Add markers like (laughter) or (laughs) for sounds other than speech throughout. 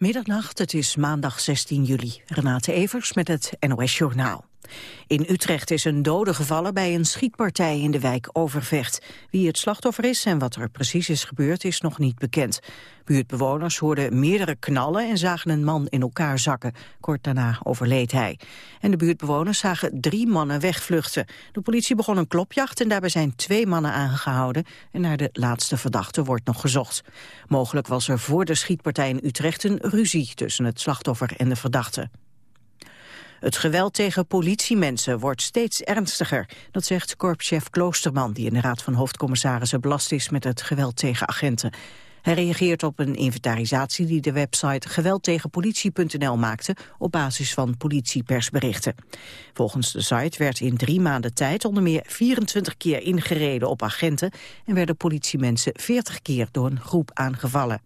Middernacht, het is maandag 16 juli. Renate Evers met het NOS Journaal. In Utrecht is een dode gevallen bij een schietpartij in de wijk Overvecht. Wie het slachtoffer is en wat er precies is gebeurd is nog niet bekend. Buurtbewoners hoorden meerdere knallen en zagen een man in elkaar zakken. Kort daarna overleed hij. En de buurtbewoners zagen drie mannen wegvluchten. De politie begon een klopjacht en daarbij zijn twee mannen aangehouden. En naar de laatste verdachte wordt nog gezocht. Mogelijk was er voor de schietpartij in Utrecht een ruzie tussen het slachtoffer en de verdachte. Het geweld tegen politiemensen wordt steeds ernstiger. Dat zegt korpschef Kloosterman, die in de Raad van Hoofdcommissarissen belast is met het geweld tegen agenten. Hij reageert op een inventarisatie die de website geweldtegenpolitie.nl maakte op basis van politiepersberichten. Volgens de site werd in drie maanden tijd onder meer 24 keer ingereden op agenten en werden politiemensen 40 keer door een groep aangevallen.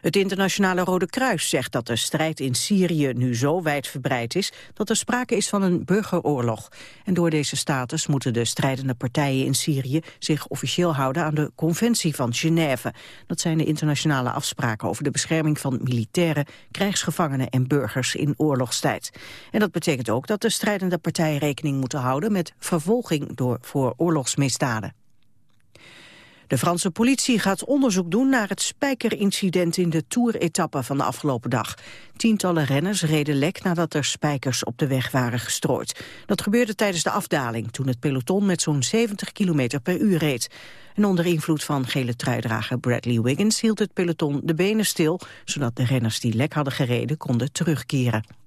Het internationale Rode Kruis zegt dat de strijd in Syrië nu zo wijdverbreid is dat er sprake is van een burgeroorlog. En door deze status moeten de strijdende partijen in Syrië zich officieel houden aan de Conventie van Genève. Dat zijn de internationale afspraken over de bescherming van militairen, krijgsgevangenen en burgers in oorlogstijd. En dat betekent ook dat de strijdende partijen rekening moeten houden met vervolging door voor oorlogsmisdaden. De Franse politie gaat onderzoek doen naar het spijkerincident in de Tour-etappe van de afgelopen dag. Tientallen renners reden lek nadat er spijkers op de weg waren gestrooid. Dat gebeurde tijdens de afdaling, toen het peloton met zo'n 70 km per uur reed. En onder invloed van gele truidrager Bradley Wiggins hield het peloton de benen stil, zodat de renners die lek hadden gereden konden terugkeren.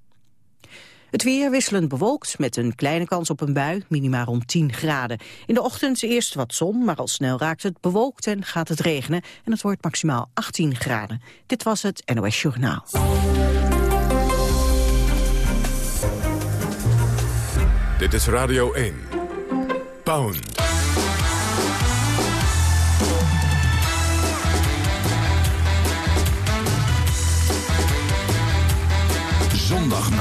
Het weer wisselend bewolkt met een kleine kans op een bui, minimaal rond 10 graden. In de ochtend eerst wat zon, maar al snel raakt het bewolkt en gaat het regenen. En het wordt maximaal 18 graden. Dit was het NOS Journaal. Dit is Radio 1. Pound. Zondagnacht.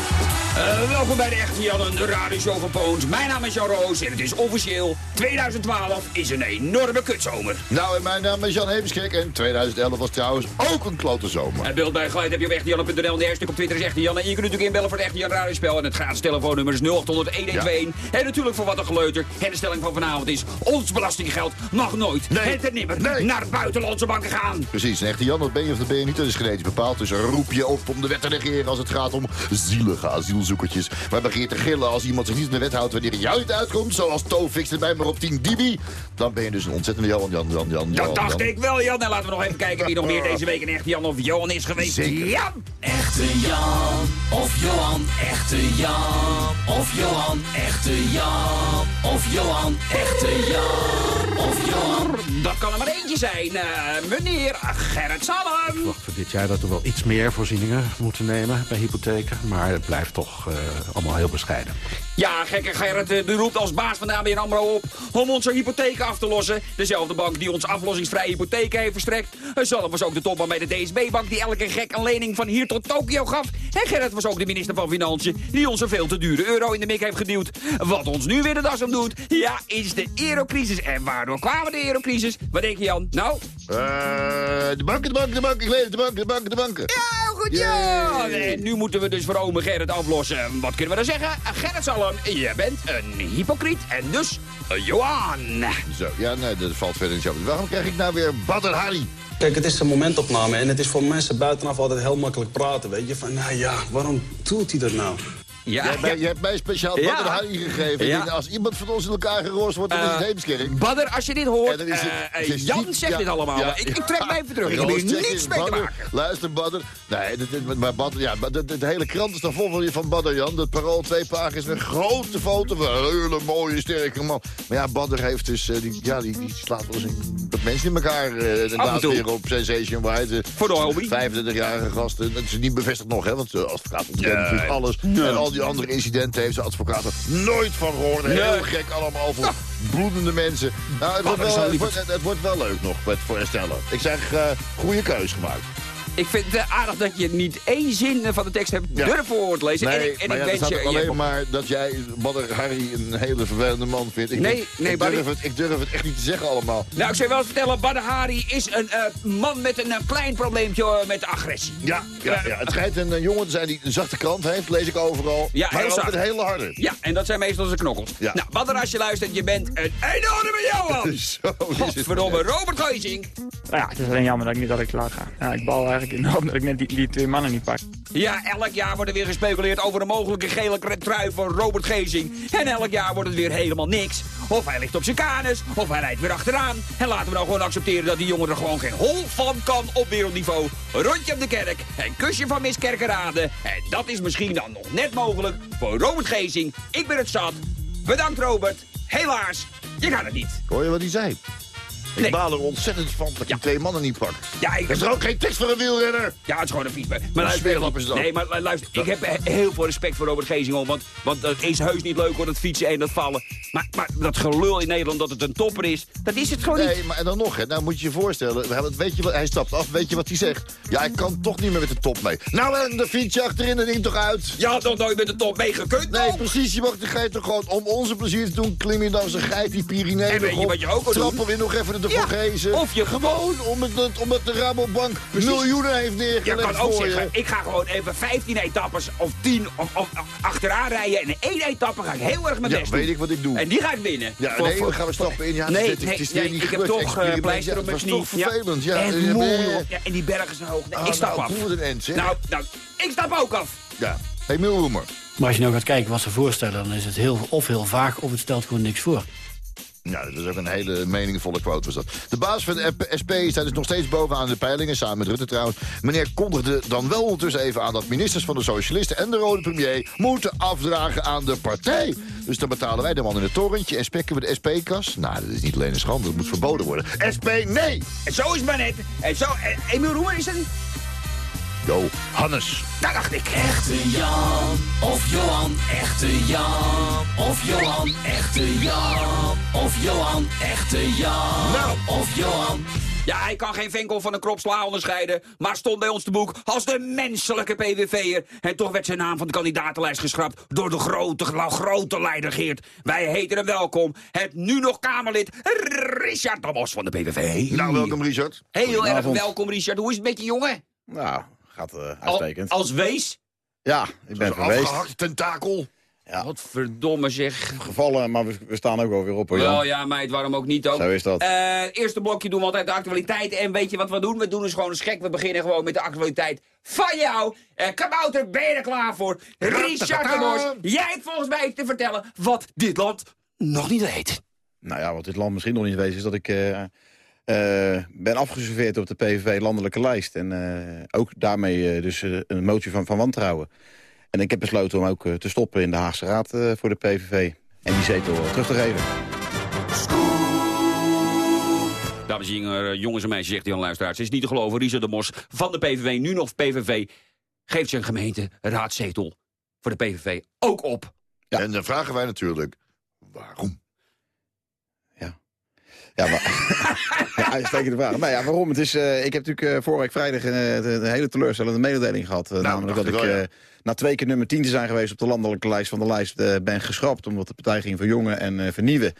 Uh, welkom bij de Echte Jan, de radioshow van Poons. Mijn naam is Jan Roos en het is officieel 2012 is een enorme kutzomer. Nou, en mijn naam is Jan Heemskerk en 2011 was trouwens ook een klote zomer. Het beeld bij geluid heb je op echtejan.nl. De hashtag op Twitter is Echte Jan. En je kunt natuurlijk inbellen voor het Echte Jan radiospel. En het gratis telefoonnummer is 0800 1121. En natuurlijk voor wat een geleuter. En de stelling van vanavond is, ons belastinggeld mag nooit nee. het en nimmer nee. naar buitenlandse banken gaan. Precies, een Echte Jan, dat ben je of dat ben je niet. Dat is genetisch bepaald. Dus roep je op om de wet te negeren als het gaat om zielige asielzoekertjes. Maar begint te gillen als iemand zich niet aan de wet houdt wanneer hij uit uitkomt. Zoals Tofix erbij maar op 10 Dibi. Dan ben je dus een ontzettende Jan, Jan, Jan, Jan. Dat dacht ik wel, Jan. En laten we nog even kijken wie nog meer deze week een echte Jan of Johan is geweest. Zeker. Jan! Echte Jan of Johan, echte Jan of Johan, echte Jan of Johan, echte Jan of Johan. Dat kan er maar eentje zijn, uh, meneer Gerrit Salm. Ik wacht voor dit jaar dat we wel iets meer voorzieningen moeten nemen bij hypotheken. Maar het blijft toch uh, allemaal heel bescheiden. Ja, gekke Gerrit uh, roept als baas van de ABN AMRO op om onze hypotheken af te lossen. Dezelfde bank die ons aflossingsvrije hypotheken heeft verstrekt. Salm was ook de topman bij de DSB-bank die elke gek een lening van hier tot Tokio gaf. En Gerrit was ook de minister van Financiën die ons een veel te dure euro in de mik heeft geduwd. Wat ons nu weer de das om doet, ja, is de eurocrisis. En waardoor kwamen de eurocrisis? Wat denk je, Jan? Nou? Uh, de banken, de banken, de banken. Ik weet het, de banken, de banken, de banken. Ja, goed, ja. En nu moeten we dus voor ome Gerrit aflossen. Wat kunnen we dan zeggen? Gerrit Salm, je bent een hypocriet en dus een Johan. Zo, ja, nee, dat valt verder niet zo. Waarom krijg ik nou weer Badr Hari? Kijk, het is een momentopname en het is voor mensen buitenaf altijd heel makkelijk praten, weet je. Van, nou ja, waarom doet hij dat nou? Ja, jij, hebt mij speciaal ja. Hari gegeven. Ja. Als iemand van ons in elkaar gerost wordt, dan is het Heemskerk. Badr, als je dit hoort, het, Jan zegt dit allemaal. Ik, ik, trek mij even terug. Ik heb hier niets mee te maken. Luister, Badr. Nee, dit, maar Badr, ja, de, de, de, hele krant is dan vol van, van Badr, Jan. Het parool, twee pagina's, een grote foto van een hele mooie, sterke man. Maar ja, Badr heeft dus, uh, die, ja, die, die slaat wel eens dat mensen in elkaar. Uh, inderdaad weer op Sensation White. Voor de hobby. 35-jarige gasten. Dat is niet bevestigd nog, hè, want als het gaat om natuurlijk alles. En al die andere incidenten heeft zijn advocaat nooit van gehoord. Heel gek allemaal voor bloedende mensen. Nou, het, wordt wel, het, wordt, het, wordt wel leuk nog met, voor herstellen. Ik zeg, uh, goede keus gemaakt. Ik vind het eh, aardig dat je niet één zin eh, van de tekst hebt Ja. durven voor te lezen. Nee, en ik, en maar ik ja, wens staat je... alleen maar dat jij Badr Harry een hele vervelende man vindt. Ik, Nee, denk, nee, ik, Barry. durf het, ik durf het echt niet te zeggen allemaal. Nou, ik zou je wel eens vertellen, Badr Hari is een eh, man met een klein probleempje met agressie. Ja, ja, ja, het schijnt een jongen te zijn die een zachte krant heeft, lees ik overal. Ja, maar heel ook zacht. een hele harde. Ja, en dat zijn meestal zijn knokkels. Ja. Nou, Badr, als je luistert, je bent een enorme Johan. (laughs) Zo is het. Godverdomme, Robert Geusing. Nou ja, het is alleen jammer dat ik niet dat ik klaar ga. Ja, ik bal eigenlijk in de hoop dat ik net die, die twee mannen niet pak. Ja, elk jaar wordt er weer gespeculeerd over een mogelijke gele trui van Robert Gezing. En elk jaar wordt het weer helemaal niks. Of hij ligt op zijn kanus, of hij rijdt weer achteraan. En laten we nou gewoon accepteren dat die jongen er gewoon geen hol van kan op wereldniveau. Rondje op de kerk, een kusje van Miss Kerkerade. En dat is misschien dan nog net mogelijk voor Robert Gezing. Ik ben het zat. Bedankt Robert. Helaas, je gaat het niet. Hoor je wat hij zei? Ik Nee. baal er ontzettend van dat die twee mannen niet pak. Ja, ik Er is er ook geen tekst voor een wielrenner. Ja, het is gewoon een fiets. Maar luister, is dat. Nee, maar lu- luister, ik heb he- heel veel respect voor Robert Gezing, hoor, want, want het is heus niet leuk hoor, dat fietsen en dat vallen. Maar, maar dat gelul in Nederland dat het een topper is, dat is het gewoon niet. Nee, maar en dan nog, hè. Nou moet je je voorstellen, we hebben, weet je wat, hij stapt af, weet je wat hij zegt? Ja, ik kan toch niet meer met de top mee. Nou, en de fiets je achterin dat ding toch uit? Je had nog nooit met de top meegekund, Nee, toch? precies. Je mag de geit toch gewoon om onze plezier te doen. Klim je dan zijn geit die Pyreneeën En weet je wat je ook kan Trappen doen? nog even Ja, of je- Gewoon omdat, het, omdat de Rabobank miljoenen heeft Je neergelegd kan ook voor zeggen, je. ik ga gewoon even 15 etappes of 10 of, of, of achteraan rijden. En in één etappe ga ik heel erg mijn Ja, best weet doen. ik wat ik doe. En die ga ik winnen. Ja, Voor- nee, voor- dan gaan we stappen in. Ja, Nee, het, nee, het is nee, niet ik heb toch eh, Experiment. pleister op het mijn was knie. toch vervelend. Ja, en eh, moe. eh, Ja, en die bergen zijn hoog. Nee, Ah, ik stap nou, af. het end. Nou, nou, ik stap ook af. Ja. Hey, Milroemer. Maar als je nou gaat kijken wat ze voorstellen... dan is het heel, of heel vaag of het stelt gewoon niks voor. Ja, dat is ook een hele meningvolle quote was dat. De baas van de SP staat dus nog steeds bovenaan de peilingen, samen met Rutte trouwens. Meneer kondigde dan wel ondertussen even aan dat ministers van de socialisten en de rode premier moeten afdragen aan de partij. Dus dan betalen wij de man in het torentje en spekken we de SP-kas. Nou, dat is niet alleen een schande, dat moet verboden worden. SP, nee! En zo is het maar net. En zo, en Emiel Roemer is niet? Jo, Hannes. Dat dacht ik. Echte Jan of Johan, echte Jan of Johan, echte Jan of Johan, echte Jan Nou. of Johan. Ja, hij kan geen venkel van een krop sla onderscheiden, maar stond bij ons te boek als de menselijke PVV'er. En toch werd zijn naam van de kandidatenlijst geschrapt door de grote, grote leider Geert. Wij heten hem welkom, het nu nog Kamerlid Richard Amos van de PVV. Nou, welkom Richard. Heel erg welkom, Richard. Hoe is het met je jongen? Nou, gaat eh, Al- uitstekend. als wees? ja, ik ben afgehakt tentakel. Ja. Wat verdomme zeg. Gevallen, maar we, we staan ook wel weer op. Hoor, Wel Jan. ja, meid, waarom ook niet ook? Zo is dat. Eh, eerste blokje doen we altijd de actualiteit. En weet je wat we doen? We doen dus gewoon een gek. We beginnen gewoon met de actualiteit van jou. Eh Kabouter, ben je er klaar voor? Richard de Mors, jij hebt volgens mij te vertellen wat dit land nog niet weet. Nou ja, wat dit land misschien nog niet weet is dat ik eh, eh, ben afgeserveerd op de PVV landelijke lijst. En eh, ook daarmee eh, dus een motie van, van wantrouwen. En ik heb besloten om ook te stoppen in de Haagse Raad eh, voor de PVV. En die zetel terug te geven. Dames en heren, jongens en meisjes, zegt Jan Luisteraars. Het is niet te geloven, Richard de Mos van de PVV, nu nog PVV... geeft zijn gemeente raadzetel voor de PVV ook op. Ja. En dan vragen wij natuurlijk, waarom? Ja, maar... (laughs) ja, uitstekende vraag. Nou ja, waarom? Het is, eh, ik heb natuurlijk eh, vorige week vrijdag eh, een hele teleurstellende mededeling gehad. eh, namelijk dat ik ik wel, ja. eh, na twee keer nummer 10 te zijn geweest op de landelijke lijst van de lijst eh, ben geschrapt. Omdat de partij ging verjongen en eh, vernieuwen.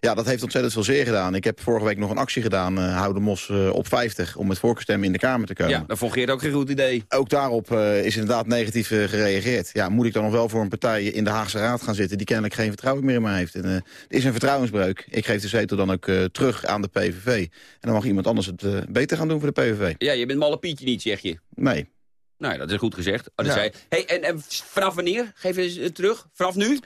Ja, dat heeft ontzettend veel zeer gedaan. Ik heb vorige week nog een actie gedaan, eh Hou de Mos eh, op 50, om met voorkeurstemmen in de Kamer te komen. Ja, dat vond Geert ook geen goed idee. Ook daarop eh, is inderdaad negatief eh, gereageerd. Ja, moet ik dan nog wel voor een partij in de Haagse Raad gaan zitten... die kennelijk geen vertrouwen meer in mij heeft. En, eh, het is een vertrouwensbreuk. Ik geef de zetel dan ook eh, terug aan de PVV. En dan mag iemand anders het eh, beter gaan doen voor de PVV. Ja, je bent malle Pietje niet, zeg je. Nee. Nou, dat is goed gezegd. Oh, dat Ja. zei hey, en, en vanaf wanneer? Geef eens eh, terug. Vanaf nu?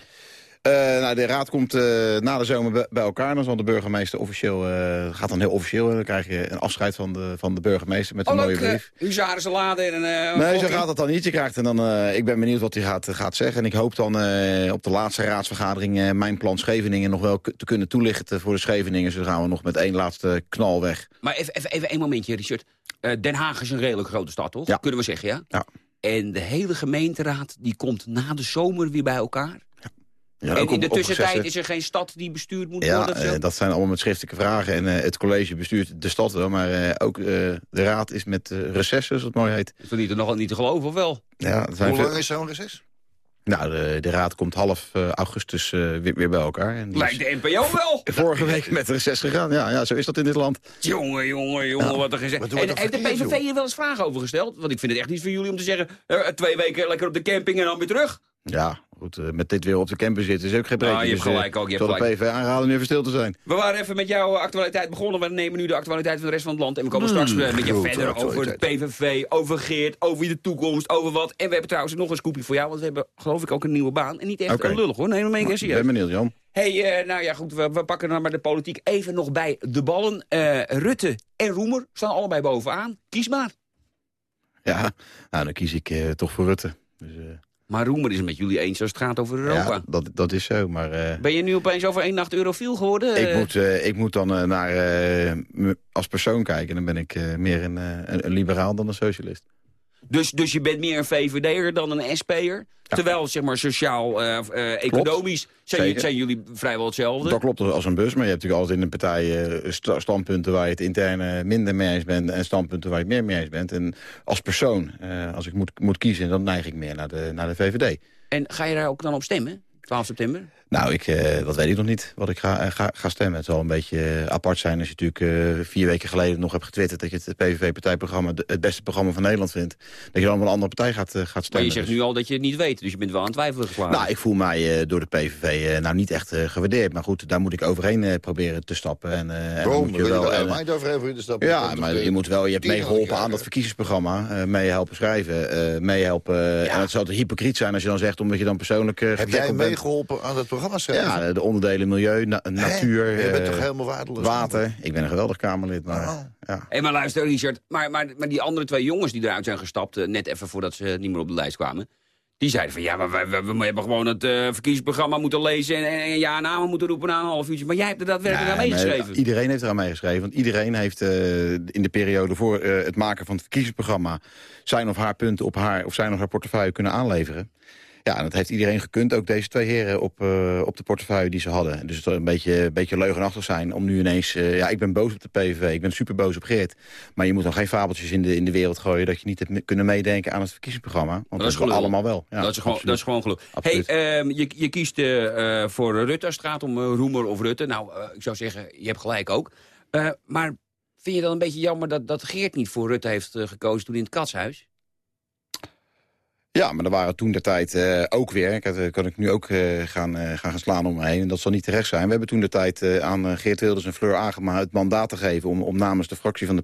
Eh, nou, de raad komt eh, na de zomer bij- elkaar. Dan zal de burgemeester officieel... eh, gaat dan heel officieel. Dan krijg je een afscheid van de, van de burgemeester met een mooie leuk. brief. Uh, Huzarensalade en een... Nee, zo gaat het dan niet. Je krijgt en dan, ik ben benieuwd wat hij gaat, gaat zeggen. En ik hoop dan op de laatste raadsvergadering mijn plan Scheveningen nog wel te kunnen toelichten voor de Scheveningen. Zo gaan we nog met één laatste knal weg. Maar even, even, even één momentje, Richard. Den Haag is een redelijk grote stad, toch? Ja. Kunnen we zeggen, ja? Ja. En de hele gemeenteraad die komt na de zomer weer bij elkaar? Ja, en in de tussentijd is er geen stad die bestuurd moet Ja, worden? zo? eh, dat zijn allemaal met schriftelijke vragen. En eh, het college bestuurt de stad wel. Maar eh, ook eh, de raad is met eh recess, zoals het mooi heet. Is dat niet, nog niet te geloven, of wel? Ja, Hoe veel- lang is zo'n reces? Nou, de, de raad komt half augustus eh, weer, weer bij elkaar. En die Lijkt de NPO wel. (laughs) vorige week met recess gegaan. Ja, ja, zo is dat in dit land. Jongen, jongen, jongen, wat er gezegd. En er heeft de PVV hier wel eens vragen over gesteld? Want ik vind het echt niet voor jullie om te zeggen... twee weken lekker op de camping en dan weer terug. Ja, goed, eh, met dit weer op de campus zitten is ook geen break. Ah, je hebt gelijk ook, je hebt gelijk. PV aanraden nu even stil te zijn. We waren even met jouw actualiteit begonnen. We nemen nu de actualiteit van de rest van het land. En we komen straks eh, met je grote verder over de PVV, over Geert, over de toekomst, over wat. En we hebben trouwens nog een scoopje voor jou. Want we hebben geloof ik ook een nieuwe baan. En niet echt een lullig hoor. Nee, maar meen ik serieus. ben benieuwd, Jan. hey, eh, nou ja goed, we, we pakken dan maar de politiek even nog bij de ballen. Eh, Rutte en Roemer staan allebei bovenaan. Kies maar. Ja, nou, dan kies ik eh, toch voor Rutte. Dus, eh, Maar Roemer is het met jullie eens als het gaat over Europa. ja, dat, dat is zo, maar... eh, Ben je nu opeens over één nacht eurofiel geworden? ik, moet, eh, ik moet dan eh, naar als persoon kijken. En dan ben ik meer een, een, een liberaal dan een socialist. Dus, dus je bent meer een VVD'er dan een SP'er? Terwijl, zeg maar, sociaal-economisch zijn, Zeker. zijn jullie vrijwel hetzelfde. Dat klopt als een bus, maar je hebt natuurlijk altijd in een partij eh, sta- standpunten waar je het interne minder mee eens bent en standpunten waar je het meer mee eens bent. En als persoon, eh, als ik moet, moet kiezen, dan neig ik meer naar de, naar de VVD. En ga je daar ook dan op stemmen? 12 september? Nou, ik, eh, dat weet ik nog niet, wat ik ga, eh, ga, ga stemmen. Het zal een beetje eh, apart zijn als je natuurlijk eh, vier weken geleden nog hebt getwitterd... dat je het PVV-partijprogramma het beste programma van Nederland vindt. Dat je dan wel een andere partij gaat, gaat Maar stemmen. je zegt Dus- nu al dat je het niet weet, dus je bent wel aan het twijfelen geslagen. Nou, ik voel mij eh, door de PVV eh, nou niet echt gewaardeerd. Maar goed, daar moet ik overheen eh, proberen te stappen. En, eh, en moet je wel, en, helemaal eh, niet over hebben? Dus dat ja, maar je moet wel, je hebt meegeholpen aan dat verkiezingsprogramma. eh meehelpen schrijven, eh meehelpen. En het zou te hypocriet zijn als je dan zegt, omdat je dan persoonlijk eh, Heb jij meegeholpen aan het programma schrijven? Ja, de onderdelen milieu, na- natuur, Je bent eh, toch helemaal waardeloos? water. Ik ben een geweldig Kamerlid, maar Oh. ja. Hé, maar luister, Richard. Maar, maar, maar die andere twee jongens die eruit zijn gestapt... eh, net even voordat ze niet meer op de lijst kwamen... die zeiden van, ja, maar we, we, we hebben gewoon het eh, verkiezingsprogramma moeten lezen... en, en, en ja en namen moeten roepen na een half uurtje. Maar jij hebt er daadwerkelijk aan meegeschreven. nee, iedereen heeft eraan meegeschreven. Want iedereen heeft eh, in de periode voor eh, het maken van het verkiezingsprogramma... zijn of haar punten op haar of zijn of haar portefeuille kunnen aanleveren. Ja, en dat heeft iedereen gekund. Ook deze twee heren op, eh, op de portefeuille die ze hadden. Dus het zou een beetje, een beetje leugenachtig zijn om nu ineens... eh, ja, ik ben boos op de PVV, ik ben super boos op Geert. Maar je moet dan geen fabeltjes in de, in de wereld gooien... dat je niet hebt kunnen meedenken aan het verkiezingsprogramma. Want dat, is is gelul. allemaal wel. Ja, dat, is gewoon, absoluut. dat is gewoon geluk. Hey, ehm, je, je kiest eh, voor Rutte als het gaat om Roemer of Rutte. Nou, ik zou zeggen, je hebt gelijk ook. Maar vind je dan een beetje jammer dat, dat Geert niet voor Rutte heeft gekozen toen in het katshuis? Ja, maar er waren toen de tijd eh, ook weer, had- kan ik nu ook eh, gaan, eh, gaan slaan om me heen. En dat zal niet terecht zijn. We hebben toen de tijd eh, aan eh, Geert Wilders en Fleur Agema het mandaat te geven... om, om namens de fractie van de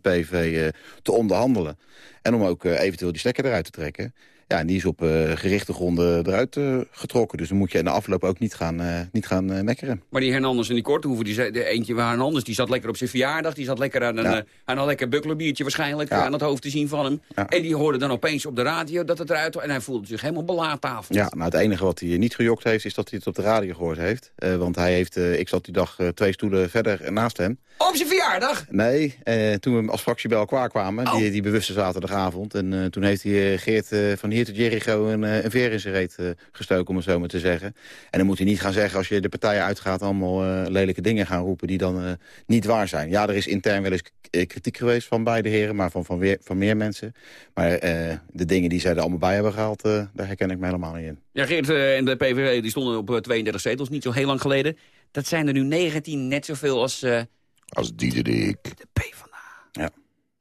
eh, te onderhandelen. En om ook eh, eventueel die stekker eruit te trekken. Ja, en die is op eh, gerichte gronden eruit eh, getrokken. Dus dan moet je in de afloop ook niet gaan, eh, niet gaan mekkeren. Maar die Hernandez en die Kortehoeven, die zei, de eentje waar Hernandez, die zat lekker op zijn verjaardag. Die zat lekker aan een, Ja. aan een lekker bukkelerbiertje waarschijnlijk Ja. aan het hoofd te zien van hem. Ja. En die hoorde dan opeens op de radio dat het eruit En hij voelde zich helemaal belaatafeld. Ja, nou het enige wat hij niet gejokt heeft, is dat hij het op de radio gehoord heeft. Want hij heeft, ik zat die dag twee stoelen verder naast hem. Op zijn verjaardag? Nee, toen we als fractie bij elkaar kwamen, Oh. die, die bewuste zaterdagavond. En toen heeft hij Geert van hier tot Jericho een, eh, een veer in zijn reet eh, gestoken, om het zo maar te zeggen. En dan moet hij niet gaan zeggen, als je de partijen uitgaat, allemaal eh, lelijke dingen gaan roepen die dan eh, niet waar zijn. Ja, er is intern wel eens kritiek geweest van beide heren, maar van, van, weer, van meer mensen. Maar eh, de dingen die zij er allemaal bij hebben gehaald, eh, daar herken ik me helemaal niet in. Ja, Geert en de PVV die stonden op eh, 32 zetels, niet zo heel lang geleden. Dat zijn er nu 19, net zoveel als eh, Als Diederik. de PvdA. Ja.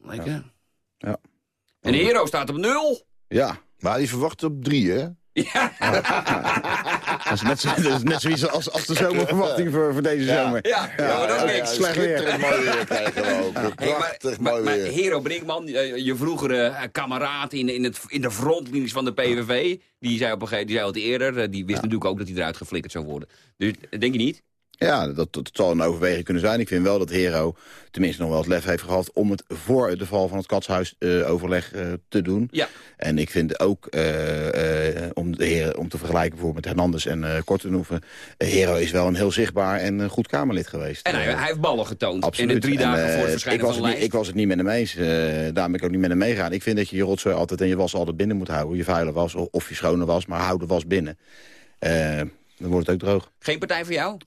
Lekker. Ja. En de Hero staat op nul. Ja, Maar die verwacht op drie, hè? Ja. (laughs) dat is net, zo, dat is net zoiets als, als de zomerverwachting voor, voor deze zomer. Ja, ja, maar dat is niks. slecht weer. Mooi weer krijgen we ook. Hey, maar, Prachtig maar, mooi maar weer. Hero Brinkman, eh, je vroegere eh, kameraad in, in, het, in de frontlinies van de PVV... die zei op een gegeven die zei al eerder, eh, die wist natuurlijk ook dat hij eruit geflikkerd zou worden. Dus denk je niet? Ja, dat, dat zal een overweging kunnen zijn. Ik vind wel dat Hero tenminste nog wel het lef heeft gehad... om het voor de val van het katshuis-overleg te doen. Ja. En ik vind ook, eh, eh, om, de heren, om te vergelijken bijvoorbeeld met Hernandez en eh Kortenhoeven... eh, Hero is wel een heel zichtbaar en eh, goed Kamerlid geweest. En hij, Eh, hij heeft ballen getoond Absoluut. in de drie En, dagen eh, voor het verschijnen ik was van het niet. Ik was het niet met hem eens. eh daarom ben ik ook niet met hem meegaan. Ik vind dat je je rotzooi altijd en je was altijd binnen moet houden. Je vuile was of, of je schone was, maar hou de was binnen. Eh, dan wordt het ook droog. Geen partij voor jou?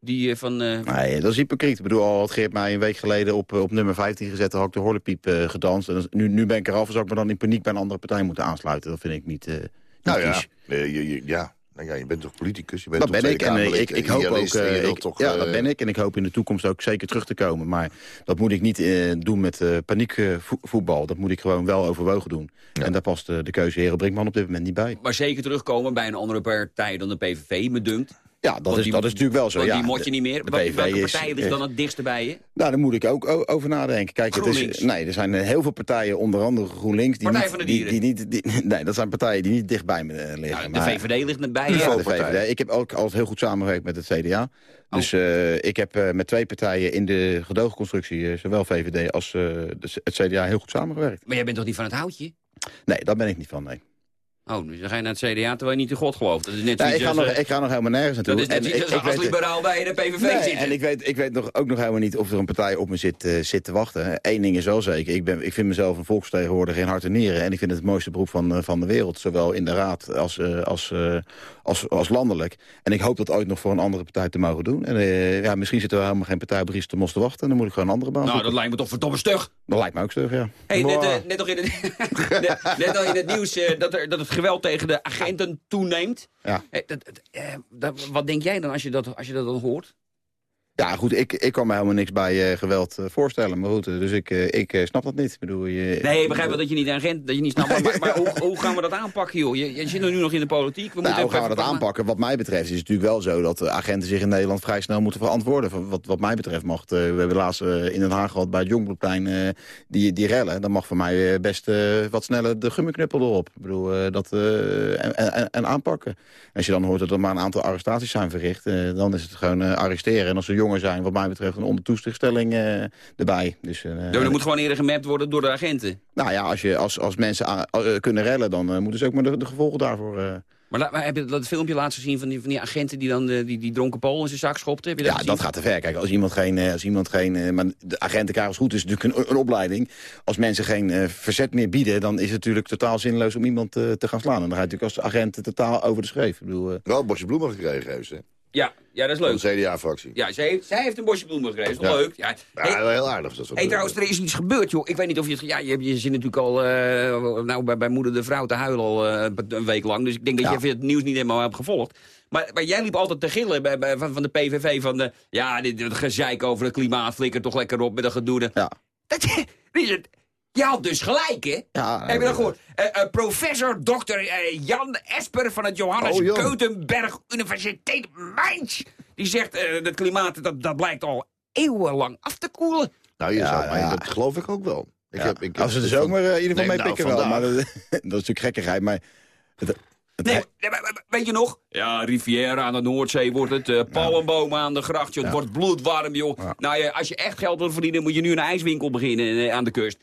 Nee. Die eh, van... eh, Nee, dat is hypocriet. Ik bedoel, al had Geert mij een week geleden op, eh, op nummer 15 gezet... dan had ik de horlepiep eh, gedanst. En nu, nu ben ik eraf en zou ik me dan in paniek bij een andere partij moeten aansluiten. Dat vind ik niet, eh niet Nou ja, je, je- ja. Nou ja, je bent toch politicus? Je bent Dat toch ben ik. En ik, ik hoop ook... eh, ik- toch, ja, dat ben ik. En ik hoop in de toekomst ook zeker terug te komen. Maar dat moet ik niet eh, doen met eh paniekvoetbal. dat moet ik gewoon wel overwogen doen. En daar past de keuze Heren Brinkman op dit moment niet bij. maar zeker terugkomen bij een andere partij dan de PVV, me dunkt. Ja, dat, Want is, die- dat is natuurlijk wel zo. Ja, die mot je de- niet meer. de PVV Welke partij ligt dan het dichtst bij je? Nou, daar moet ik ook over nadenken. Kijk, het is, nee, er zijn heel veel partijen, onder andere GroenLinks... Die Partij niet, van de die, Dieren. die niet, die- (laughs) nee, dat zijn partijen die niet dichtbij me eh, liggen. Nou, de VVD ligt net bij Ja, de VVD. Ik heb ook altijd heel goed samengewerkt met het CDA. Oh. Dus eh, ik heb eh, met twee partijen in de gedoogconstructie... zowel VVD als de- het CDA heel goed samengewerkt. Maar jij bent toch niet van het houtje? Nee, daar ben ik niet van, nee. Oh, dus dan ga je naar het CDA terwijl je niet in God gelooft. Dat is net ik, ga als, nog, eh, ik ga nog helemaal nergens naartoe. Dat is net En ik- als weet- liberaal bij de PVV Nee, zitten. en ik weet, ik weet nog, ook nog helemaal niet of er een partij op me zit, eh, zit te wachten. Eén ding is wel zeker. Ik, ben, ik vind mezelf een volksvertegenwoordiger in hart en nieren. En ik vind het het mooiste beroep van, eh, van de wereld. Zowel in de raad als, eh, als, eh, als, als landelijk. En ik hoop dat ooit nog voor een andere partij te mogen doen. En ja, misschien zit er helemaal geen partij op te Mos te wachten. En dan moet ik gewoon een andere baan Nou, dat lijkt me toch verdomme stug. Dat lijkt me ook stug, ja. Hey, net, net, nog in het, (laughs) net, net al in het nieuws eh, dat, er, dat het geweld tegen de agenten toeneemt. Ja. Eh, dat, eh, dat- wat denk jij dan als je dat, als je dat dan hoort? Ja, goed, ik, ik kan me helemaal niks bij eh, geweld eh, voorstellen. Maar goed, dus ik, eh, ik snap dat niet. Ik bedoel, je, Nee, ik begrijp wel dat je niet een agent, dat je niet snapt. Maar, maar, maar hoe, hoe gaan we dat aanpakken, joh? Je, je zit er nu nog in de politiek. We Nou, moeten hoe gaan we dat aanpakken? Wat mij betreft is het natuurlijk wel zo dat de agenten zich in Nederland vrij snel moeten verantwoorden. Wat, wat mij betreft mag het, we hebben laatst in Den Haag gehad bij het Jongbloedplein die, die rellen. Dan mag voor mij best wat sneller de gummiknuppel erop. Ik bedoel, dat, en, en, en aanpakken. Als je dan hoort dat er maar een aantal arrestaties zijn verricht, dan is het gewoon arresteren. En als ze zijn, wat mij betreft, een ondertoezichtstelling eh erbij. Dus, eh, Ja, er moet gewoon eerder gemapt worden door de agenten. nou ja, als, je, als, als mensen aan- eh, kunnen rellen, dan eh, moeten ze ook maar de, de gevolgen daarvoor... eh, Maar, maar heb je dat filmpje laten zien van die, van die agenten die dan eh, die, die dronken Pool in zijn zak schopte? Heb je dat Ja, gezien? dat gaat te ver. Kijk, als iemand geen... eh, Als iemand geen eh, maar de agentenkaart is goed, is natuurlijk een, een opleiding. Als mensen geen eh, verzet meer bieden, dan is het natuurlijk totaal zinloos om iemand eh, te gaan slaan. En dan ga je natuurlijk als agent totaal over de schreef. Ik bedoel, eh, Wel een bosje bloemen gekregen heeft ze. Ja, ja, dat is leuk. Van de CDA-fractie. Ja, zij heeft, zij heeft een bosje bloemen gekregen. Dat is toch Ja. leuk? Ja. Hey, heel aardig. Dat hey, trouwens, er is iets gebeurd, joh. Ik weet niet of je het... Ja, je, hebt- je zit natuurlijk al eh, nou, bij, bij moeder de vrouw te huilen al eh, een week lang. Dus ik denk dat Ja. je even het nieuws niet helemaal hebt gevolgd. Maar, maar jij liep altijd te gillen bij, bij- van, van de PVV van... De, ja, dit, dit gezeik over het klimaat flikker toch lekker op met dat gedoe. ja. Dat, (laughs) je had dus gelijk, hè? Ja, Heb je dat eh, gehoord? Eh, eh, professor Dr. eh, Jan Esper van het Johannes Oh. Keutenberg Universiteit Mainz. Die zegt, eh het klimaat dat, dat blijkt al eeuwenlang af te koelen. Nou, je Ja, zou, maar ja. dat geloof ik ook wel. Ik ja. heb, ik als ze de van- zomer in ieder geval mee nou, pikken wel. Maar dat, (laughs) dat is natuurlijk gekkigheid. Maar het, het, Nee, nee, maar- maar- weet je nog? Ja, Riviera aan de Noordzee wordt het. eh palmbomen aan de gracht. joh. Het wordt bloedwarm, joh. Ja. Nou ja, als je echt geld wil verdienen, moet je nu een ijswinkel beginnen aan de kust.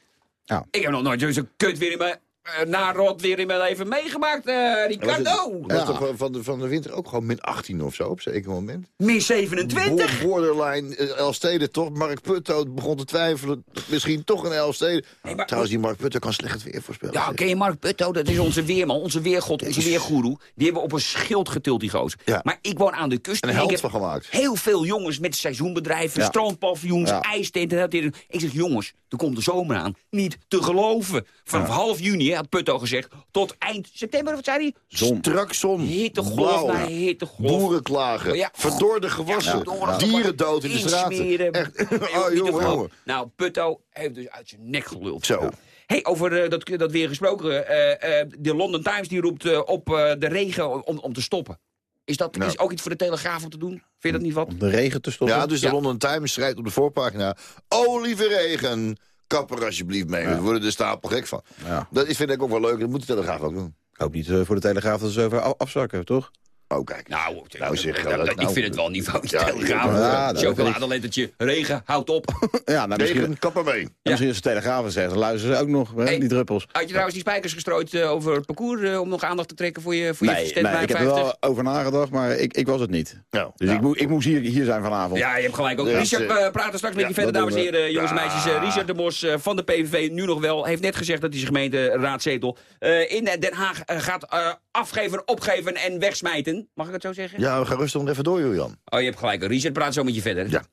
Ja. Ik heb nog nooit zo'n kut weer in. Eh narot weer in mijn leven meegemaakt, eh Ricardo. Was van de, van de winter ook gewoon min 18 of zo op zeker moment? Min 27. Bo- Borderline, eh, Elfstede toch? Mark Putto begon te twijfelen. Misschien toch een. Nee, maar- Trouwens, die Mark Putto kan slecht het weer voorspellen. Ja, ken je Mark Putto? Dat is onze weerman, onze weergod, onze weergoeroe. Die hebben we op een schild getild, die gozer. Ja. Maar ik woon aan de kust. Een en held van gemaakt. Heel veel jongens met seizoenbedrijven, Ja. strandpaviljoens, Ja. ijstenten. Ik zeg, jongens, er komt de zomer aan. Niet te geloven. Vanaf half juni, had Putto gezegd, tot eind september, wat zei hij? Zon. Strak zon, Hittegolf blauw, na hittegolf. boeren klagen, Ja. verdorde gewassen, Ja, ja. dieren dood in de straten. Insmeren. Echt, (laughs) Nee, oh, jongen, jongen. Nou, Putto heeft dus uit zijn nek geluld. Zo. Hey, over eh, dat, dat weer gesproken. eh, eh, de London Times die roept op eh, de regen om, om te stoppen. Is dat Nou. is ook iets voor de Telegraaf om te doen? Vind je dat niet wat? om de regen te stoppen. Ja, dus de Ja. London Times schrijft op de voorpagina... Oh, lieve regen, kap er alsjeblieft mee. We worden er stapel gek van. Ja. Dat is, vind ik ook wel leuk. Dat moet de Telegraaf ook doen. Ik hoop niet eh, voor de Telegraaf dat ze over afzakken, toch? Oh, kijk. Nou, Nou, zeg, dat- nou, ik nou. vind het wel niveau. Ja, Telegraaf. ja, Chocoladelettertje, regen, houd op. (laughs) Ja, nou, misschien, Regen, kap er mee. ja. misschien als de Telegraaf zegt, dan luisteren ze ook nog, hè, Hey. die druppels. Had je trouwens die spijkers gestrooid eh, over het parcours... eh, om nog aandacht te trekken voor je, voor je Nee, Stand nee ik heb er 55? wel over nagedacht, maar ik, ik was het niet. Dus ja. ik, moet, ik moest hier, hier zijn vanavond. Ja, je hebt gelijk ook. Ja, Richard, we praten straks met je verder, dames en heren, jongens en meisjes. Eh, Richard de Mos eh, van de PVV, nu nog wel, heeft net gezegd dat hij zijn gemeenteraadzetel eh in Den Haag eh, gaat eh, afgeven, opgeven en wegsmijten. Mag ik het zo zeggen? Ja, gaan rustig nog even door, Julian. Oh, je hebt gelijk. Richard, praat zo met je verder. Ja,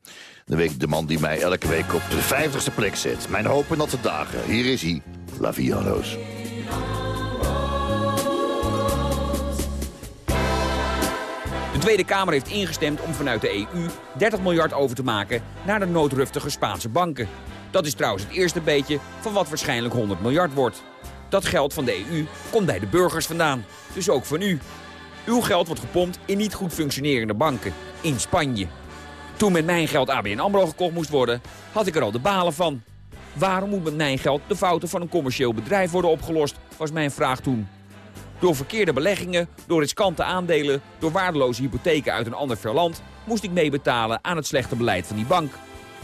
de, week, de man die mij elke week op de vijftigste plek zet. Mijn hoop en natte dagen. Hier is hij, Laviano's. De Tweede Kamer heeft ingestemd om vanuit de EU 30 miljard over te maken naar de noodruftige Spaanse banken. Dat is trouwens het eerste beetje van wat waarschijnlijk 100 miljard wordt. Dat geld van de EU komt bij de burgers vandaan, dus ook van u. Uw geld wordt gepompt in niet goed functionerende banken, in Spanje. Toen met mijn geld ABN AMRO gekocht moest worden, had ik er al de balen van. Waarom moet met mijn geld de fouten van een commercieel bedrijf worden opgelost, was mijn vraag toen. Door verkeerde beleggingen, door riskante aandelen, door waardeloze hypotheken uit een ander ver land... moest ik meebetalen aan het slechte beleid van die bank.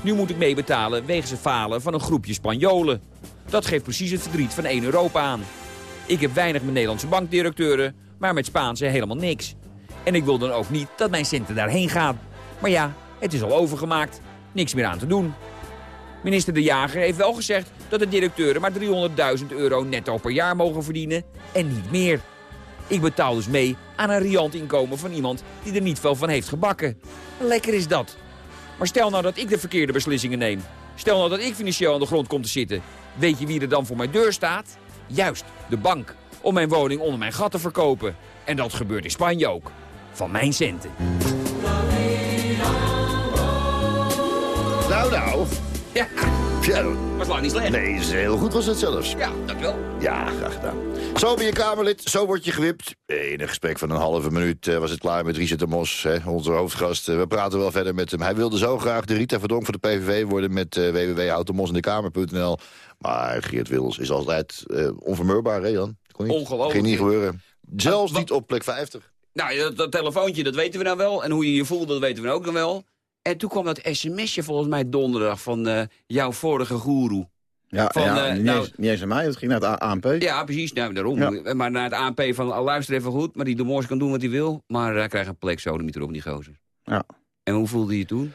Nu moet ik meebetalen wegens het falen van een groepje Spanjolen. Dat geeft precies het verdriet van één Europa aan. Ik heb weinig met Nederlandse bankdirecteuren, maar met Spaanse helemaal niks. En ik wil dan ook niet dat mijn centen daarheen gaan. Maar ja, het is al overgemaakt. Niks meer aan te doen. Minister De Jager heeft wel gezegd dat de directeuren maar 300.000 euro netto per jaar mogen verdienen en niet meer. Ik betaal dus mee aan een riant inkomen van iemand die er niet veel van heeft gebakken. Lekker is dat. Maar stel nou dat ik de verkeerde beslissingen neem. Stel nou dat ik financieel aan de grond kom te zitten. Weet je wie er dan voor mijn deur staat? Juist, de bank. Om mijn woning onder mijn gat te verkopen. En dat gebeurt in Spanje ook. Van mijn centen. Nou, nou. Ja, Ja, was lang niet slecht. nee, heel goed was het zelfs. Ja, dankjewel. Ja, graag gedaan. Zo ben je Kamerlid, zo word je gewipt. In een gesprek van een halve minuut eh, was het klaar met Richard de Mos, hè, onze hoofdgast. Eh, we praten wel verder met hem. Hij wilde zo graag de Rita Verdonk van de PVV worden... met uh, www.houtemosindekamer.nl. Maar Geert Wilders is altijd eh, onvermurbaar, hè Jan? Kon niet, Ongelooflijk. Ging niet gebeuren. Zelfs Wat- niet op plek 50. Nou, dat, dat telefoontje, dat weten we nou wel. En hoe je je voelt, dat weten we ook nog wel. En toen kwam dat sms'je volgens mij donderdag van eh, jouw vorige goeroe. Ja, Van, ja eh, niet, nou- eens, niet eens aan mij, het ging naar het ANP. Ja, precies. Nou, daarom. Maar naar het ANP van, ah, luister even goed. Maar die de Moors kan doen wat hij wil. Maar hij krijgt een plek zo niet erop, die gozer. Ja. En hoe voelde je je toen?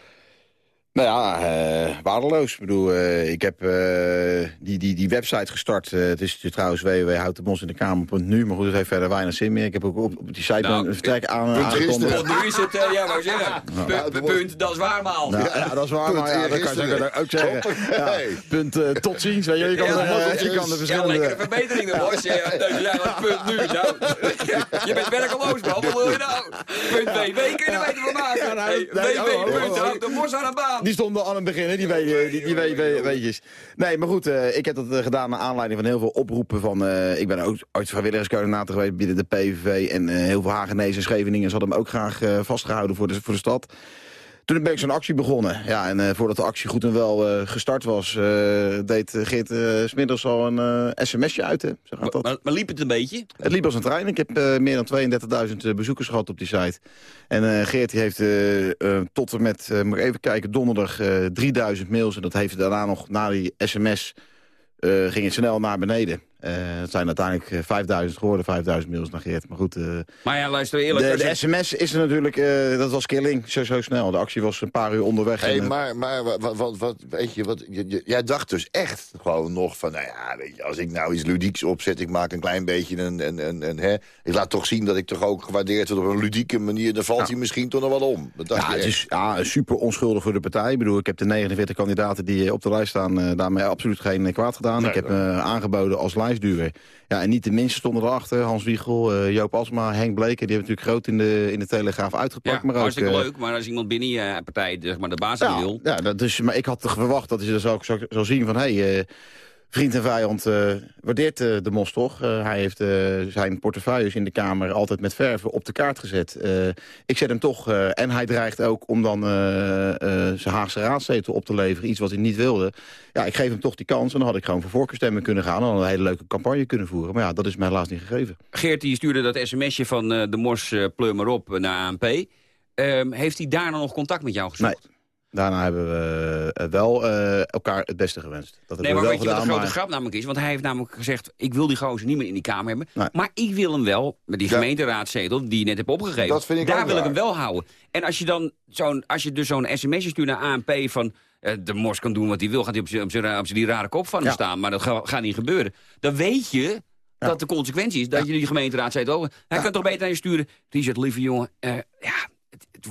Nou ja, eh, waardeloos. Ik bedoel, eh, ik heb eh, die, die, die website gestart. Het is trouwens www.houtemosindekamer.nu. Maar goed, het heeft verder weinig zin meer. Ik heb ook op, op die site Nou, een vertrek aan, punt aangekondigd. Nu is het, ja, ik zeggen. Punt, het punt, dat is waar, maal. Nou, ja, dat is waar, Punt maar ja, dat kan je ook- zeggen. Ja, punt tot ziens. Weet je, je kan, Ja, er, je kan er ziens. Ja, verschillende... lekkere verbetering dan. Ja, punt nu. Nou, je bent werkeloos, man. Wat wil je nou? Punt BW kun je er beter van maken. Nou, nee, oh, oh, punt, oh, oh. houdt de aan de baan. Die stonden aan het begin, hè, die, we- weetjes. Nee, maar goed, eh, ik heb dat eh, gedaan naar aanleiding van heel veel oproepen. Van, eh, ik ben ook ooit vrijwilligerscoördinator geweest binnen de PVV. En eh, heel veel Hagenees en Scheveningen hadden hem ook graag eh, vastgehouden voor de, voor de stad. Toen ben ik zo'n actie begonnen. Ja, en eh, voordat de actie goed en wel eh, gestart was... eh, deed Geert Smidders al een sms'je uit, hè. Zo gaat dat. Maar, maar liep het een beetje? Het liep als een trein. Ik heb meer dan 32.000 bezoekers gehad op die site. En Geert die heeft tot en met, moet ik even kijken, donderdag eh 3000 mails. En dat heeft daarna nog, na die sms, ging het snel naar beneden. Eh het zijn uiteindelijk eh, 5000 geworden, 5000 mails naar Geert. Maar goed, eh, Maar ja, luister eerlijk. de, sms is er natuurlijk, eh, dat was killing, zo, zo snel. De actie was een paar uur onderweg. Hey, en, eh, maar maar wat, wat, wat, weet je, wat, je, je- jij dacht dus echt gewoon nog van... nou ja, weet je, als ik nou iets ludieks opzet... ik maak een klein beetje een... een, een, een hè, ik laat toch zien dat ik toch ook gewaardeerd word op een ludieke manier... dan valt hij misschien toch nog wel om. Dat dacht Ja, je het is ja, super onschuldig voor de partij. Ik bedoel, ik heb de 49 kandidaten die eh, op de lijst staan... eh, daarmee absoluut geen eh, kwaad gedaan. Nee, ik heb me aangeboden als lijstduwer. Ja, en niet de minste stonden erachter. Hans Wiegel, eh, Joop Asma, Henk Bleken... die hebben natuurlijk groot in de, in de Telegraaf uitgepakt. Ja, maar ook, hartstikke eh, leuk. Maar als iemand binnen je partij zeg maar, de baas ja, wil... ja dat is, maar ik had toch verwacht dat hij dus ook zou, zou zien van... Hey, eh, vriend en vijand eh, waardeert eh, de Mos toch. Eh, hij heeft zijn portefeuilles in de Kamer altijd met verven op de kaart gezet. Ik zet hem toch, en hij dreigt ook om dan zijn Haagse raadzetel op te leveren. Iets wat hij niet wilde. Ja, ik geef hem toch die kans en dan had ik gewoon voor voorkeurstemmen kunnen gaan... en dan een hele leuke campagne kunnen voeren. Maar ja, dat is mij helaas niet gegeven. Geert die stuurde dat sms'je van de Mors eh, pleur maar op naar ANP. Ehm, heeft hij daarna nog contact met jou gezocht? Nee. Daarna hebben we eh, wel eh, elkaar het beste gewenst. Dat Nee, maar we weet je wat de grote maar- grap namelijk is? Want hij heeft namelijk gezegd... ik wil die gozer niet meer in die Kamer hebben. Nee. Maar ik wil hem wel, met die Ja. gemeenteraadzetel... die je net hebt opgegeven, Dat vind ik daar wil ik hem wel houden. En als je dan zo'n, als je dus zo'n sms'je stuurt naar ANP van... eh, de Mors kan doen wat hij wil, gaat hij op zijn- die rare kop van hem Ja. staan. Maar dat ga- gaat niet gebeuren. Dan weet je dat de consequentie is dat je die gemeenteraad zegt... Oh, hij kan toch beter naar je sturen. Richard, lieve jongen, eh, ja,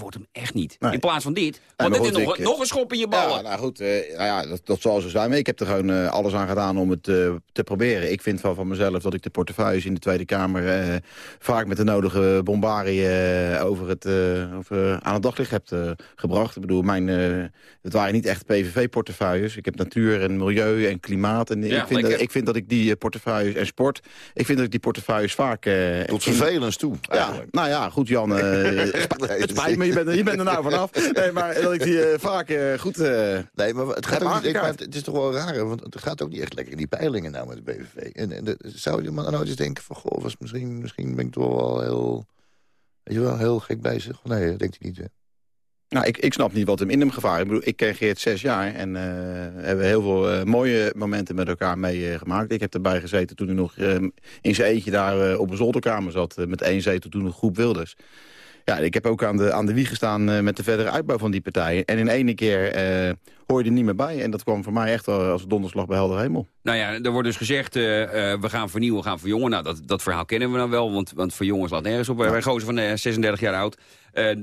wordt hem echt niet. Nee. In plaats van dit. Want dit is nog, ik, nog een schop in je ballen. Ja, nou goed, eh, nou ja, dat, dat zal zo zijn. Maar ik heb er gewoon eh, alles aan gedaan om het eh, te proberen. Ik vind van, van mezelf dat ik de portefeuilles in de Tweede Kamer... eh, vaak met de nodige bombarie over het, eh, over, aan het daglicht heb eh, gebracht. Ik bedoel, mijn, eh, het waren niet echt PVV-portefeuilles. Ik heb natuur en milieu en klimaat. En Ja, ik, vind dat, ik vind dat ik die portefeuilles en sport... ik vind dat ik die portefeuilles vaak... eh, Tot vervelens toe, Ja, eigenlijk. nou ja, goed Jan. eh, (laughs) het spijt me, je bent, er- je bent er nou vanaf. Nee, maar dat ik die eh, vaak eh, goed... eh, Nee, maar het, gaat Heb ook niet, ik, aangekaart. maar het is toch wel raar, want het gaat ook niet echt lekker in die peilingen nou met de BVV. En, en de- zou je maar nooit eens denken van, goh, was misschien, misschien ben ik toch wel heel, weet je wel, heel gek bezig? Nee, dat denkt hij niet. Hè? Nou, ik, ik snap niet wat hem in hem gevaar. Ik bedoel, ik ken Geert zes jaar en eh, hebben heel veel mooie momenten met elkaar meegemaakt. ik heb erbij gezeten toen hij nog eh, in zijn eentje daar op een zolderkamer zat... met één zetel toen nog groep Wilders. Ja, ik heb ook aan de, aan de wieg gestaan eh, met de verdere uitbouw van die partijen. En in ene keer eh, hoor je er niet meer bij. En dat kwam voor mij echt als donderslag bij helder hemel. Nou ja, er wordt dus gezegd, eh, eh, we gaan vernieuwen, we gaan verjongen. Nou, dat, dat verhaal kennen we nou wel, want, want verjongen slaat nergens op. Wij Wij gozer van eh, 36 jaar oud. Eh, eh,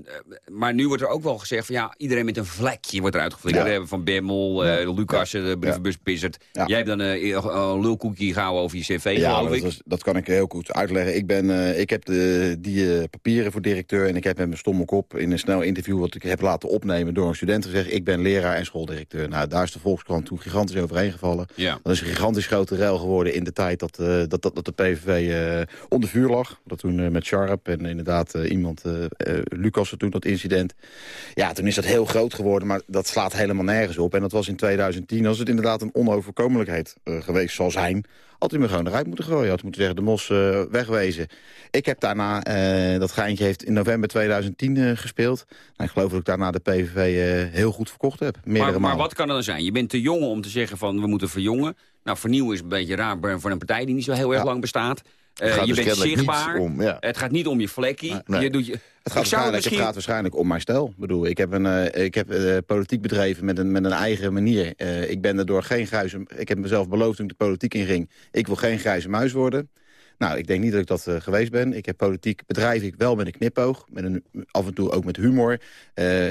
maar nu wordt er ook wel gezegd van ja, iedereen met een vlekje wordt eruit geflikkerd. Ja. We hebben Van Bemmel, eh, Lucas, eh, de brievenbus Pissert. Ja. Jij hebt dan eh, een lulkoekje gehouden over je cv, Ja, geloof dat, ik. dat kan ik heel goed uitleggen. Ik, ben, eh, ik heb de, die eh, papieren voor directeur en ik heb met mijn stomme kop in een snel interview wat ik heb laten opnemen door een student gezegd, ik ben leraar en schooldirecteur. Nou, daar is de Volkskrant toen gigantisch overheen gevallen. Ja. Dat is een gigantisch grote rel geworden in de tijd dat, eh, dat, dat, dat de PVV eh, onder vuur lag. Dat toen eh, met Sharp en inderdaad iemand, Lucas toen dat incident. Ja, toen is dat heel groot geworden, maar dat slaat helemaal nergens op. En dat was in 2010, als het inderdaad een onoverkomelijkheid geweest zal zijn... had hij me gewoon eruit moeten gooien. Had moeten zeggen, de mos eh, wegwezen. Ik heb daarna, eh, dat geintje heeft in november 2010 eh, gespeeld. Nou, ik geloof dat ik daarna de PVV heel goed verkocht heb. Meerdere Maar, maar wat kan er dan zijn? Je bent te jong om te zeggen van we moeten verjongen. Nou, vernieuwen is een beetje raar voor een partij die niet zo heel erg Ja. lang bestaat. Eh, je dus bent zichtbaar. om, ja. Het gaat niet om je vlekkie. Nee. Je doet je, Het gaat, waarschijnlijk, misschien... het gaat waarschijnlijk om mijn stijl. Ik bedoel, ik heb, een, eh, ik heb eh, politiek bedreven met een, met een eigen manier. Ik ben er door geen grijze... Ik heb mezelf beloofd toen ik de politiek inging... ik wil geen grijze muis worden. Nou, ik denk niet dat ik dat geweest ben. Ik heb politiek bedrijf ik wel met een knipoog. Met een, af en toe ook met humor.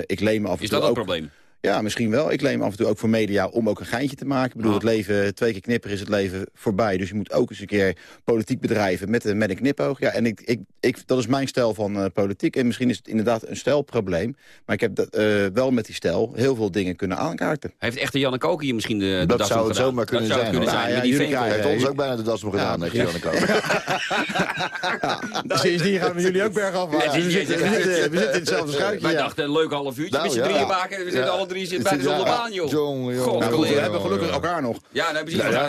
Ik leem me af en Is toe dat een ook... probleem? Ja, misschien wel. Ik leem af en toe ook voor media om ook een geintje te maken. Ik bedoel, Ah. het leven, twee keer knipper is het leven voorbij. Dus je moet ook eens een keer politiek bedrijven met, een- met een knipoog. Ja, en ik, ik, ik, dat is mijn stijl van eh, politiek. En misschien is het inderdaad een stijlprobleem. Maar ik heb dat, eh, wel met die stijl heel veel dingen kunnen aankaarten. Heeft echte Janne Koken hier misschien de, de Dat das zou het gedaan? zomaar kunnen dat zou zijn, het kunnen hoor. zijn. Nou ja, heeft Ja, ons ook bijna de das nog gedaan, heeft precies. Janneke ook. (laughs) Sindsdien gaan we jullie ook bergaf. Ja, we, zitten, we, zitten, we zitten in hetzelfde schuitje. Wij ja. dachten een leuk half uurtje Nou, met z'n ja. drieën maken. We zitten Ja. Drie zit- zonder ja. baan, joh. Jongen, we hebben gelukkig elkaar nog. Ja, nou, precies. Ja,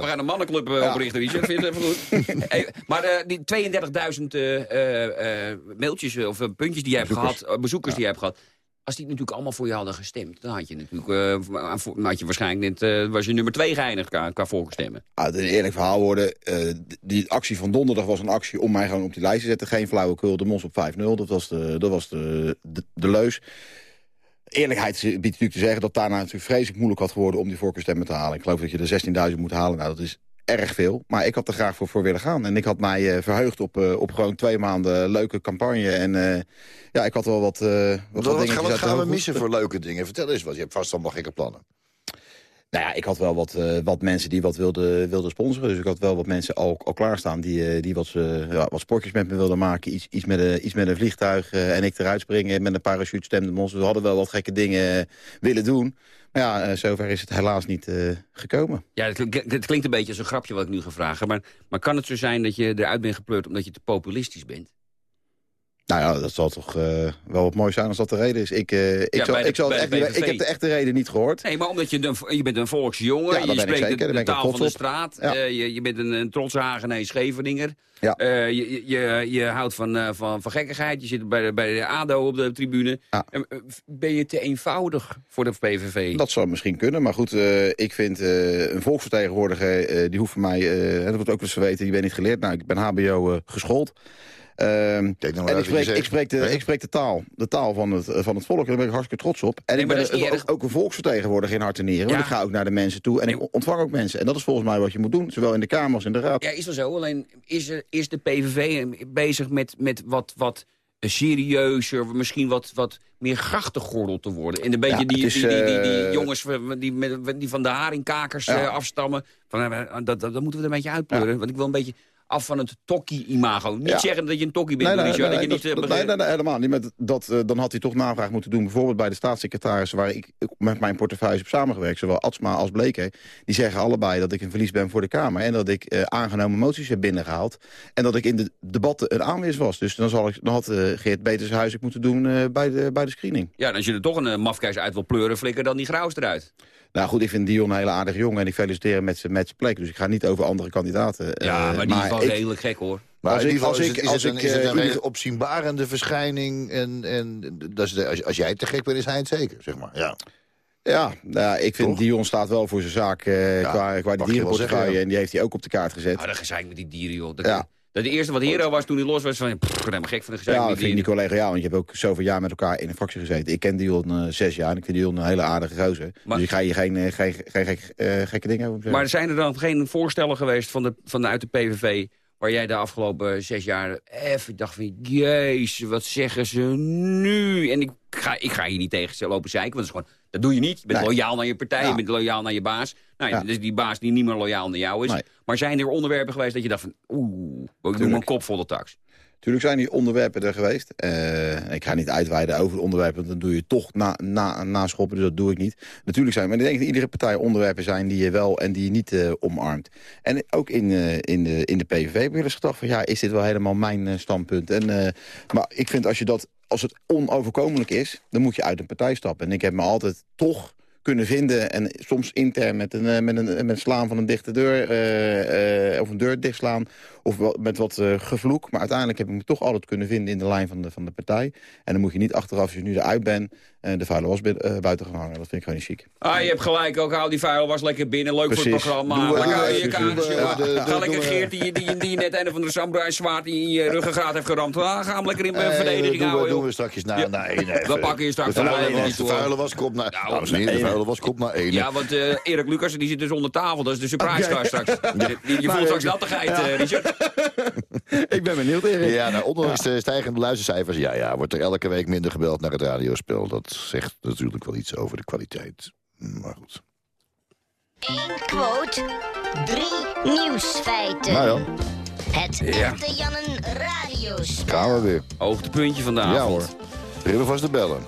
we gaan, een mannenclub eh, oprichten, Richard. Vind het even goed? (laughs) Maar eh, die 32.000 eh, mailtjes of puntjes die je hebt gehad, eh, bezoekers die je hebt gehad... Als die natuurlijk allemaal voor je hadden gestemd, dan had je natuurlijk, had je waarschijnlijk net, was je nummer twee geëindigd qua, qua voorkeurstemmen. Ah, het een eerlijk verhaal worden. die actie van donderdag was een actie om mij gewoon op die lijst te zetten. Geen flauwekul, de mos op 5-0. Dat was de, dat was de, de, de leus. Eerlijkheid biedt natuurlijk te zeggen dat daarna natuurlijk vreselijk moeilijk had geworden om die voorkeurstemmen te halen. Ik geloof dat je er 16.000 moet halen. Nou, dat is erg veel. Maar ik had er graag voor, voor willen gaan. En ik had mij eh, verheugd op, eh, op gewoon twee maanden leuke campagne. En eh, ja, ik had wel wat, wat, Wat, gaan, wat gaan we missen voor leuke dingen? Vertel eens wat. Je hebt vast allemaal gekke plannen. Nou ja, ik had wel wat, eh, wat mensen die wat wilden, wilden sponsoren. Dus ik had wel wat mensen al, al klaarstaan die, eh, die wat, eh, ja, wat sportjes met me wilden maken. Iets, iets, met, een, iets met een vliegtuig en ik eruit springen met een parachute stemde mos. We hadden wel wat gekke dingen willen doen. Maar ja, zover is het helaas niet gekomen. Ja, het klinkt een beetje als een grapje wat ik nu ga vragen. Maar, maar kan het zo zijn dat je eruit bent gepleurd omdat je te populistisch bent? Nou ja, dat zal toch eh, wel wat mooi zijn als dat de reden is. Ik, eh, ik, Ja, zal, bij de- ik, zal bij het de echt, ik heb de echte reden niet gehoord. Nee, maar omdat je, je bent een volksjongen, Ja, dat je ben spreekt de, ben taal van trots de straat. Ja. eh, je, je bent een, een trotse Hagenees Scheveninger. Ja. Je, je, je houdt van, van, van gekkigheid. Je zit bij de, bij de ADO op de tribune. Ben je te eenvoudig voor de PVV? Dat zou misschien kunnen, maar goed, ik vind een volksvertegenwoordiger, die hoeft voor mij, dat wordt ook wel eens verweten, je bent niet geleerd. Nou, ik ben hbo geschoold. Ehm, maar en ik spreek, ik, spreek de, Nee. ik spreek de taal, de taal van het, van het volk. En daar ben ik hartstikke trots op. En Nee, ik ben dat ook, een volksvertegenwoordiger in hart en nieren. Want ik ga ook naar de mensen toe en ik ontvang ook mensen. En dat is volgens mij wat je moet doen, zowel in de Kamer als in de Raad. Ja, is wel zo. Alleen is, er, is de PVV bezig met, met wat, wat serieuzer, misschien wat, wat meer grachtengordel te worden. En een beetje Ja, die, is, die, die, die, die eh, jongens die, met, die van de haringkakers Ja. eh, afstammen. Van, eh, dat, dat, dat moeten we er een beetje uitpleuren. Want ik wil een beetje af van het tokkie-imago. Niet Ja. zeggen dat je een tokkie bent, Nee, nee, Richard, nee, dat je niet... eh, dat- begrijpt. nee, helemaal niet. Met dat, eh, dan had hij toch navraag moeten doen. Bijvoorbeeld bij de staatssecretaris waar ik met mijn portefeuille heb samengewerkt. Zowel Atsma als Bleker. Die zeggen allebei dat ik een verlies ben voor de Kamer. En dat ik eh, aangenomen moties heb binnengehaald. En dat ik in de debatten een aanwezig was. Dus dan, zal ik, dan had eh, Geert Betershuis ik moeten doen bij, de, bij de screening. Ja, en als je er toch een uh, mafkeis uit wil pleuren, flikker dan die grauws eruit. Nou goed, ik vind Dion een hele aardige jongen. En ik feliciteer hem met zijn plek. Dus ik ga niet over andere kandidaten. Ja, eh, maar die is wel ik- redelijk gek, hoor. Maar Als in ik- ieder geval als is, ik- het, is, als het een, ik, is het eh, een ieder- redelijk opzienbarende verschijning. En, en dat is de, als, als jij te gek bent, is hij het zeker, zeg maar. Ja. Ja, nou, ja, ik vind Toch? Dion staat wel voor zijn zaak eh, Ja, qua, qua wel dierenportefeuille. ja. En die heeft hij ook op de kaart gezet. Ah, dat gezeik met die dieren, joh. Dat, Ja. Dat de eerste wat Hero was toen hij los was, van, ik helemaal gek van de gezeik Ja, die vind ik dieren. niet collegaal, want je hebt ook zoveel jaar met elkaar in een fractie gezeten. Ik ken Dion eh, zes jaar en ik vind Dion een hele aardige gozer. Maar- dus ik ga hier geen, eh, geen, geen, gek- eh, gekke dingen zeggen. Maar zijn er dan geen voorstellen geweest van de, vanuit de PVV... waar jij de afgelopen zes jaar even dacht van... jezus, wat zeggen ze nu? En ik ga, ik ga hier niet tegen ze lopen zeiken, want dat, is gewoon, dat doe je niet. Je bent Nee. loyaal naar je partij, Ja. je bent loyaal naar je baas. Nou, ja, dus die baas die niet meer loyaal naar jou is. Nee. Maar zijn er onderwerpen geweest dat je dacht van... oeh, ik doe Tuurlijk. kop volle tax. Tuurlijk zijn die onderwerpen er geweest. Eh, ik ga niet uitweiden over de onderwerpen, want dan doe je toch na, na, naschoppen, dus dat doe ik niet. Natuurlijk zijn, maar ik denk dat iedere partij onderwerpen zijn die je wel en die je niet eh, omarmt. En ook in, eh, in, de, in de PVV heb ik wel eens gedacht van ja, is dit wel helemaal mijn standpunt? En, maar ik vind als je dat, als het onoverkomelijk is, dan moet je uit een partij stappen. En ik heb me altijd toch kunnen vinden. En soms intern met een, eh, met een, met slaan van een dichte deur. eh, eh, of een deur dichtslaan. Of wel- met wat eh, gevloek. Maar uiteindelijk heb ik me toch altijd kunnen vinden in de lijn van de, van de partij. En dan moet je niet achteraf, als je nu eruit bent... eh, de vuile was eh, buiten gaan hangen. Dat vind ik gewoon niet chic. Ah, je hebt gelijk ook. Hou die vuil was lekker binnen. Leuk voor het programma. Doen we- Lekker hou je jongen. de- de- Ga lekker Geert, die, die, die net een of andere samurai zwaard in je ruggengraat heeft geramd. Ah, ga hem lekker in Eh, verdediging houden, we, doen we straks na, Ja. na één pakken je straks de vuile één, was, de vuile was komt naar... Nou, de vuile was komt naar één. Ja, want Erik Lucas die zit dus onder tafel. Dat is de surprise (laughs) car straks. Je, voelt straks nattigheid, Richard. (laughs) ik ben benieuwd, Erik. Ja, nou, ondanks de stijgende luistercijfers... Ja, ja, wordt er elke week minder gebeld naar het radiospel. Dat zegt natuurlijk wel iets over de kwaliteit. Maar goed. Eén quote, drie nieuwsfeiten. Nou ja, Het Ja. echte Jannen radiospel. gaan we weer. Hoogtepuntje van de Ja avond. hoor. Rillen vast de bellen.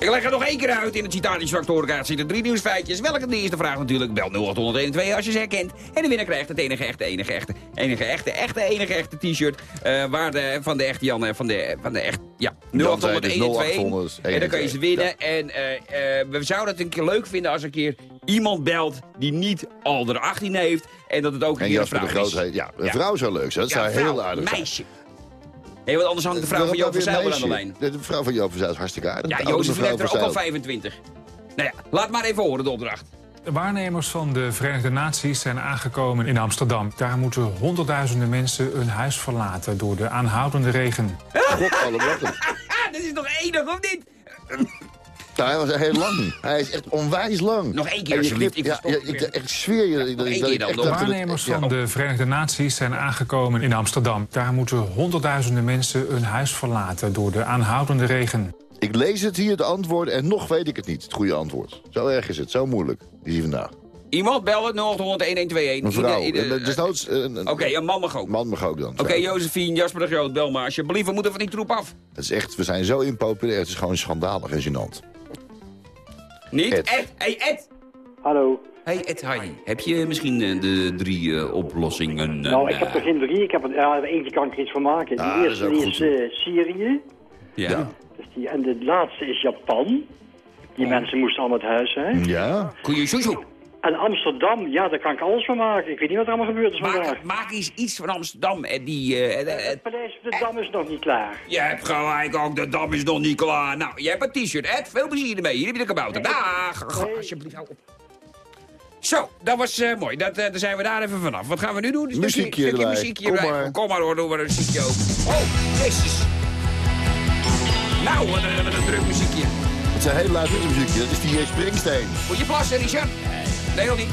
Ik leg het nog één keer uit. In het citatiefactorikaat zitten drie nieuwsfeitjes. Welke de eerste vraag natuurlijk? Bel 0812 als je ze herkent. En de winnaar krijgt het enige echte, enige echte, enige echte, echte, enige echte t-shirt. eh, waar de, van de echte Jan en van de, van de echt, ja, Dan zijn het 0800 0800 En dan kan je ze winnen. En eh, eh, we zouden het een keer leuk vinden als een keer iemand belt die niet al de 18 heeft. En dat het ook een Jasper de vrouw Groot is. heet. Ja, een Ja. vrouw zou leuk zijn. Dat Ja, zou vrouw, heel aardig zijn. Hé, want anders hangt de vrouw van Joop van Zijl aan de lijn. De vrouw van Joop van Zijl is hartstikke aardig. Ja, Jozef heeft er ook al Zijl. 25. Nou ja, laat maar even horen de opdracht. De waarnemers van de Verenigde Naties zijn aangekomen in Amsterdam. Daar moeten honderdduizenden mensen hun huis verlaten door de aanhoudende regen. (laughs) God. Ah, (laughs) dit is nog enig, of niet? Nou, hij was heel lang. (laughs) Hij is echt onwijs lang. Nog één keer, alsjeblieft. Ik Ja, ja, ik, ik zweer je. dat- het- Waarnemers ja. van de Verenigde Naties zijn aangekomen in Amsterdam. Daar moeten honderdduizenden mensen hun huis verlaten door de aanhoudende regen. Ik lees het hier, de antwoorden, en nog weet ik het niet. Het goede antwoord. Zo erg is het, zo moeilijk. Die zie vandaag. Iemand bellen 0800 1121. Een vrouw. Ieder- ieder- Eh, desnoods, eh, Oké, een man mag ook. Man mag ook dan. Oké, Josephine, Jasper de Groot, bel maar. Alsjeblieft, we moeten van die troep af. Het is echt, we zijn zo impopulair. Het is gewoon schandalig en gênant. Niet? Ed. Ed. Hey, Ed. Hallo. Hey, Ed, hi. Heb je misschien eh, de drie eh, oplossingen? eh, Nou, ik heb er geen drie. Ik heb er, ja, eentje kan ik er iets van maken. De Ah, is eerste ook die goed, is eh, Syrië. Ja. Dus die, en de laatste is Japan. Die mensen moesten allemaal het huis zijn. Ja? Koeie En Amsterdam, ja, daar kan ik alles van maken. Ik weet niet wat er allemaal gebeurd is vandaag. Maak, eens iets van Amsterdam. En die, eh, Het paleis op de Dam is nog niet klaar. je hebt gelijk ook, de dam is nog niet klaar. Nou, jij hebt een t-shirt, Ed. Veel plezier ermee. Hier heb je de kabouter. Dag. Alsjeblieft, hou op. Zo, dat was eh, mooi. Dat, eh, dan zijn we daar even vanaf. Wat gaan we nu doen? Een Muziekje stukje, stukje muziekje Kom maar. Kom maar hoor, doen we een muziekje ook. Oh, jezus. Nou, wat een, wat een druk muziekje. Het is een heel luid muziekje. Dat is die Springsteen. Moet je plassen, Richard? Nee, nog niet.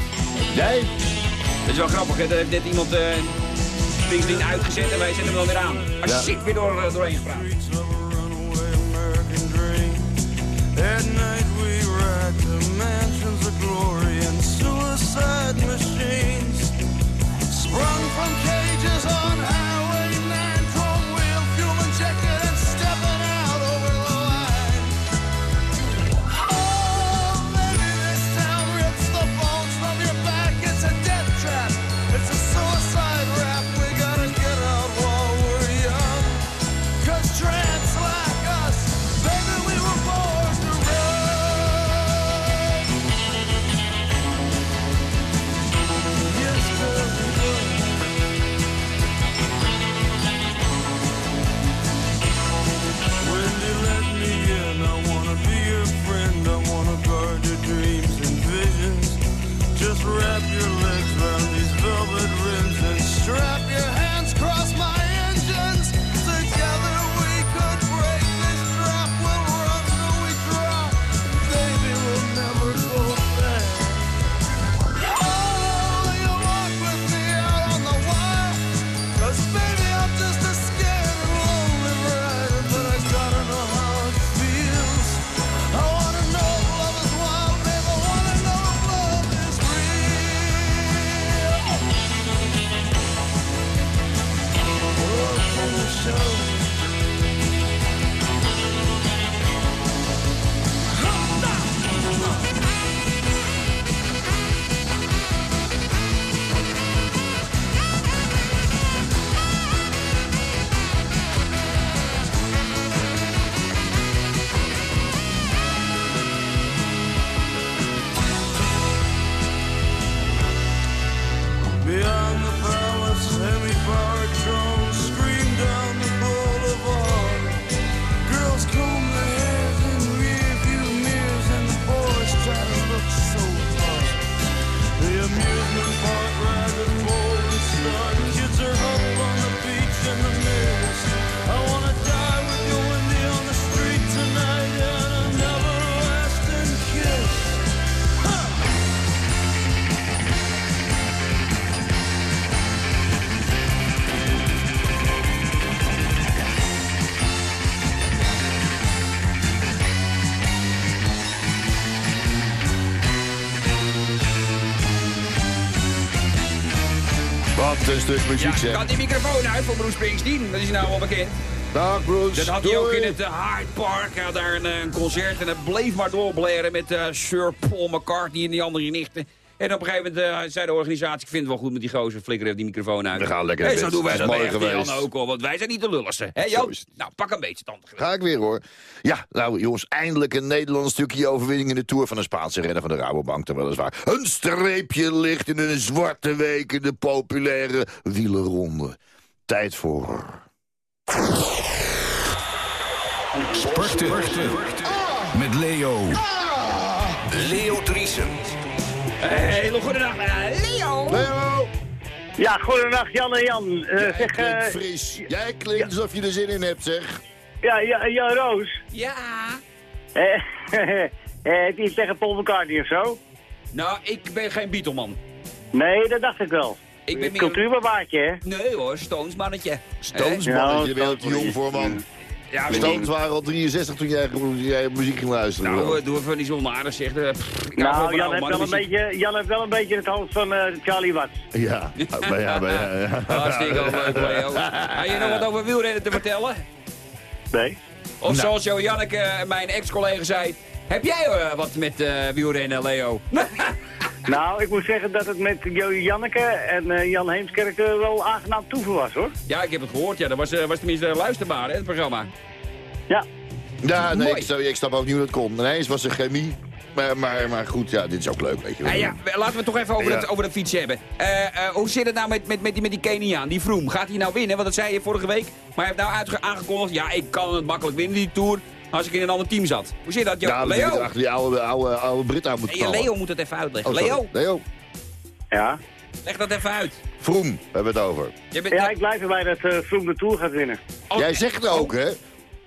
Jij? Dat is wel grappig, hè? Dat heeft net iemand eh Springsteen uitgezet en wij zetten hem dan weer aan. Maar Ja. shit, weer door, eh, doorheen gepraat. At night we ride to mansions of glory and suicide machines. Sprung from cages on Wat een stuk muziek, Ja, kan die microfoon uit voor Bruce Springsteen? Dat is nou wel bekend. Dag, Bruce. Dat had hij ook in het uh, Hyde Park. Hij had daar een, eh, een concert en het bleef maar doorblaren met eh, Sir Paul McCartney en die andere nichten. En op een gegeven moment eh, zei de organisatie, ik vind het wel goed met die gozer, flikker even die microfoon uit. We gaan lekker naar zo doen wij Het is dat mooi bij RTL ook al, want wij zijn niet de lulligste. Hè Jan? Nou, pak een beetje tanden. Ga ik weer hoor. Ja, nou jongens, eindelijk een Nederlands stukje overwinning in de Tour van een Spaanse renner van de Rabobank. Dan weliswaar een streepje ligt in een zwarte week in de populaire wielerronde. Tijd voor... Sporten. Met Leo. Leo Driesen. Hele goede dag, Leo. Leo! Ja, goedendag Jan en Jan. Eh, Jij zeg, klinkt eh, fris. Jij klinkt alsof je er zin in hebt, zeg. ja, ja, Jan Roos. Ja. Eh, (laughs) eh, die tegen Paul McCartney of zo? Nou, ik ben geen Beatleman. Nee, dat dacht ik wel. Ik ben meer- Cultuurbewaartje, hè? Nee hoor, Stones mannetje. Stones, Ja, man, je bent te jong voor, man. Ja, Stones waren al 63 toen jij, muziek ging luisteren. Nou, doe even niet zo onaardig zeg. Pff, Nou, Jan oude heeft, wel een beetje, Jan heeft wel een beetje het hoofd van eh, Charlie Watts. Ja, maar ja, maar ja. ja. (laughs) Hartstikke leuk, Leo. (laughs) Heb je nog wat over wielrennen te vertellen? Nee. Of Nou. zoals Jo Janneke, mijn ex-collega, zei... Heb jij eh, wat met eh, wielrennen, Leo? (laughs) Nou, ik moet zeggen dat het met Jo Janneke en eh, Jan Heemskerk eh, wel aangenaam toeven was, hoor. ja, ik heb het gehoord. Ja, dat was, eh, was tenminste luisterbaar, hè, het programma. Ja. Ja, nee, Mooi. ik, zou- ik snap ook niet hoe dat kon. Nee, het was een chemie. Maar, maar, maar goed, ja, dit is ook leuk, weet je wel. Ah, ja, laten we het toch even over, Ja. het, over dat fietsen hebben. Eh, eh, hoe zit het nou met, met, met, die, met die Keniaan, die Vroom? Gaat hij nou winnen? Want dat zei je vorige week. Maar hij heeft nou uitge- aangekondigd, ja, ik kan het makkelijk winnen, die Tour. Als ik in een ander team zat. Hoe zit dat, Jo? Ja, Leo? achter die oude, oude, oude Brit aan moet knallen. Leo moet het even uitleggen. Oh. Leo? Leo. Ja. Leg dat even uit. Vroom, we hebben het over. Je bent, Ja, ik blijf erbij dat uh, Froome de Tour gaat winnen. Oh, Jij zegt het ook, hè?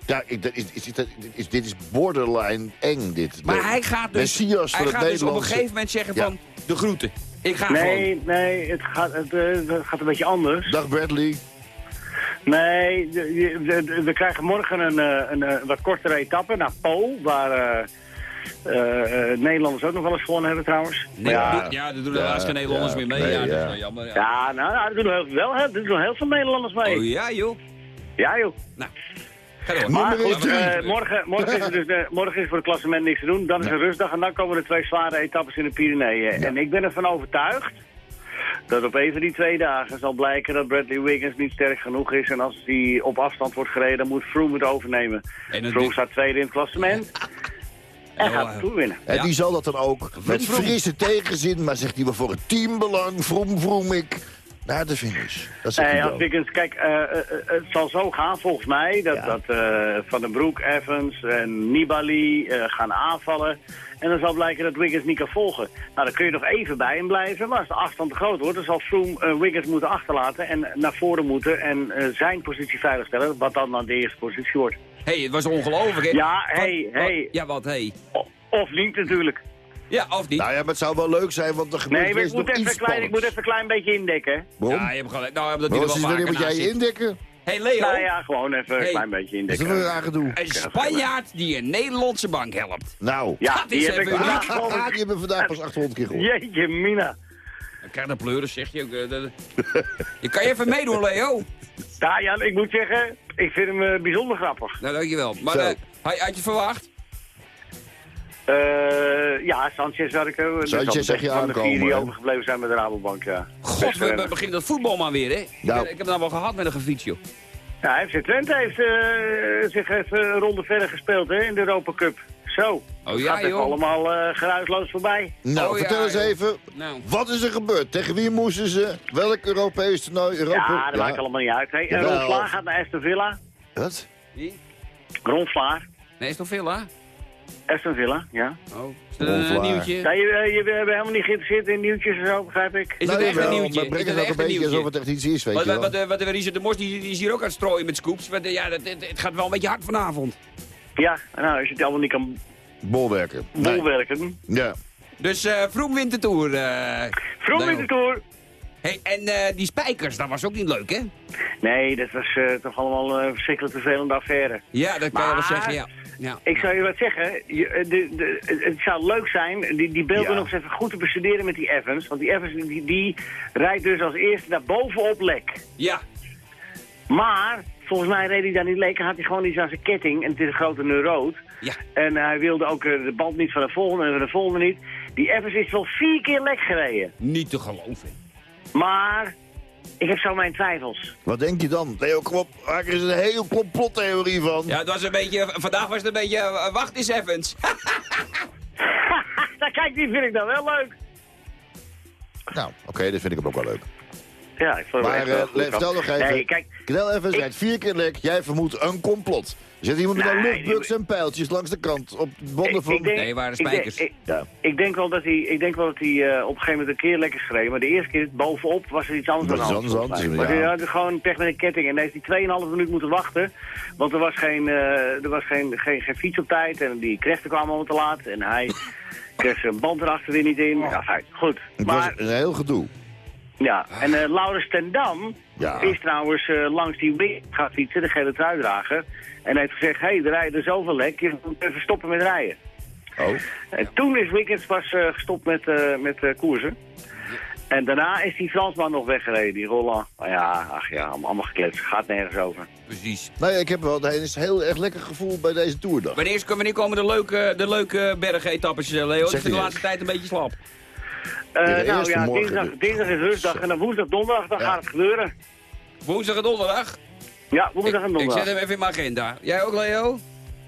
Ja, ik, dat is, is, is, is- dit is borderline eng, dit. Maar hij gaat dus, Messias hij gaat dus op een gegeven moment zeggen Ja. van de groeten. Ik ga gewoon. Nee, nee, het gaat, het, eh, het gaat een beetje anders. Dag Bradley. Nee, de- de- de- we krijgen morgen een, eh, een, eh, wat kortere etappe naar Po, waar eh, Nederlanders ook nog wel eens gewonnen hebben trouwens. Nee, ja, ja, er doen helaas geen Nederlanders ja, meer mee. nee, ja, dat is wel jammer. Ja. Ja, nou, nou, er doen heel, wel, hè, er doen heel veel Nederlanders mee. Oh ja, joh. Ja, joh. Nou. Maar goed, eh, morgen, morgen, is er dus, morgen is voor het klassement niks te doen. Dan is een rustdag en dan komen er twee zware etappes in de Pyreneeën. En ik ben ervan overtuigd dat op een van die twee dagen zal blijken dat Bradley Wiggins niet sterk genoeg is. En als hij op afstand wordt gereden, dan moet Froome het overnemen. Froome staat tweede in het klassement. En gaat de Tour winnen. En Ja. die zal dat dan ook met frisse tegenzin, maar zegt hij wel voor het teambelang, vroom vroom ik, naar de finish. Dat als. Wiggins, kijk, eh, eh, eh, het zal zo gaan volgens mij dat, Ja. dat eh, Van den Broek, Evans en Nibali eh, gaan aanvallen. En dan zal blijken dat Wiggins niet kan volgen. Nou, dan kun je nog even bij hem blijven, maar als de afstand te groot wordt, dan zal Froome eh, Wiggins moeten achterlaten en naar voren moeten en eh, zijn positie veiligstellen, wat dan dan de eerste positie wordt. hey, het was ongelooflijk, hè? Ja, Wat- hey, hey. Ja, wat, hey. O- Of niet natuurlijk. Ja, of niet? Nou ja, maar het zou wel leuk zijn, want er gebeurt Nee, maar ik moet, even klein, ik moet even een klein beetje indekken. Waarom? Ja, je hebt gelijk. Nou, dat Waarom die er is wel het moet jij je indekken? Hey, Leo. Nou ja, gewoon even een Hey. klein beetje Is dat indekken. een raar gedoe? Een Spanjaard die een Nederlandse bank helpt. Nou, Ja, Dat die is heb ik even vandaag ah, die hebben we vandaag pas 800 keer gehoord. Jeetje, Mina. Dan krijg je de pleuren, zeg je ook. eh, Je kan je even meedoen, Leo. Nou ja, ik moet zeggen, ik vind hem eh, bijzonder grappig. Nou, dankjewel. Maar eh, had, had je het verwacht? Eh, ja, Sanchez had ik Sanchez zag je van de vier die aankomen, overgebleven zijn met de Rabobank, ja. God, we, beginnen dat voetbal maar weer, hè? Ik, Nou. ik heb het nou wel gehad met een gefiets, joh. Ja, FC Twente heeft eh, zich even een ronde verder gespeeld hè, in de Europa Cup. Zo. Oh Het ja, gaat joh. allemaal eh, geruisloos voorbij. Nou, Oh, vertel ja, eens joh. even, Nou. wat is er gebeurd? Tegen wie moesten ze? Welk Europees toernooi? Europa? Ja, dat maakt allemaal niet uit. Hey. Ron Vlaar gaat naar Aston Villa. Wat? Wie? Ron Vlaar. Nee, veel, hè? Aston Villa, ja. Oh, Ron een nieuwtje? ja je, eh, je bent helemaal niet geïnteresseerd in nieuwtjes en zo, begrijp ik. Is nou, het echt een nieuwtje? maar breng het het ook een beetje alsof het echt iets is, weet Wat, je wat, wel. wat, wat, wat Richard de Mos, die, die is hier ook aan het strooien met scoops. Wat, eh, ja, dat, het, het gaat wel een beetje hard vanavond. Ja, nou, als je het allemaal niet kan Bolwerken. Nee. bolwerken. Ja. Dus eh eh Vroeg Leo. in de Tour. Hey, en eh, die spijkers, dat was ook niet leuk, hè? Nee, dat was eh, toch allemaal een verschrikkelijk vervelende affaire. Ja, dat kan je wel zeggen, ja. Ja. Ik zou je wat zeggen, je, eh, de, de, het zou leuk zijn die, die beelden Ja. nog eens even goed te bestuderen met die Evans. Want die Evans die, die rijdt dus als eerste naar bovenop lek. Ja, Maar volgens mij reed hij daar niet lekker, had hij gewoon iets aan zijn ketting en het is een grote neuroot. ja. En hij wilde ook eh, de band niet van de volgende en van de volgende niet. Die Evans is wel vier keer lek gereden. Niet te geloven. Maar ik heb zo mijn twijfels. Wat denk je dan? Leo, kom op, er eens een heel complottheorie van. Ja, het was een beetje, vandaag was het een beetje, eh, wacht eens Evans. nou, (laughs) kijk, die vind ik dan wel leuk. Nou, oké, dat vind ik hem ook wel leuk. Ja, ik vond hem Maar echt wel eh, vertel nog even. Nee, kijk, Knel even, rijdt vier keer lek. Jij vermoedt een complot. Zet iemand met een Nee, luchtbugs en pijltjes langs de kant op de bonden van... ik denk- Nee, waren ik denk- spijkers. Ik, Ja. ik denk wel dat hij, ik denk wel dat hij eh, op een gegeven moment een keer lekker gereden. Maar de eerste keer bovenop was er iets anders Dat aan is de hand, anders, mij. ja. Maar hij had gewoon pech met een ketting. En heeft hij 2,5 minuut moeten wachten. Want er was geen, eh, er was geen, geen, geen fiets op tijd. En die krechten kwamen allemaal te laat. En hij kreeg zijn band erachter weer niet in. Ja, fijn, goed. Het was Maar, een heel gedoe. Ja. En eh Laurens ten Dam Ja. is trouwens eh, langs die wing gaan fietsen, de gele truidrager. En heeft gezegd, hé, hey, er rijden er zoveel lek. Je moet even stoppen met rijden. Oh. En toen is Wickens pas eh, gestopt met, eh, met eh, koersen. En daarna is die Fransman nog weggereden, die Roland. Nou ja, ach ja, allemaal allemaal gekletst. Gaat nergens over. Precies. Nou ja, ik heb wel een heel erg lekker gevoel bij deze toerdag. Wanneer, wanneer komen de leuke, de leuke bergetappes, Leo? Ik Zeg vind de laatste tijd een beetje slap. Eh, nou ja, dinsdag, dinsdag is rustdag en dan woensdag, donderdag, dan Ja. gaat het gebeuren. Woensdag en donderdag? Ja, woensdag en Ik, ik donderdag. zet hem even in mijn agenda. Jij ook, Leo?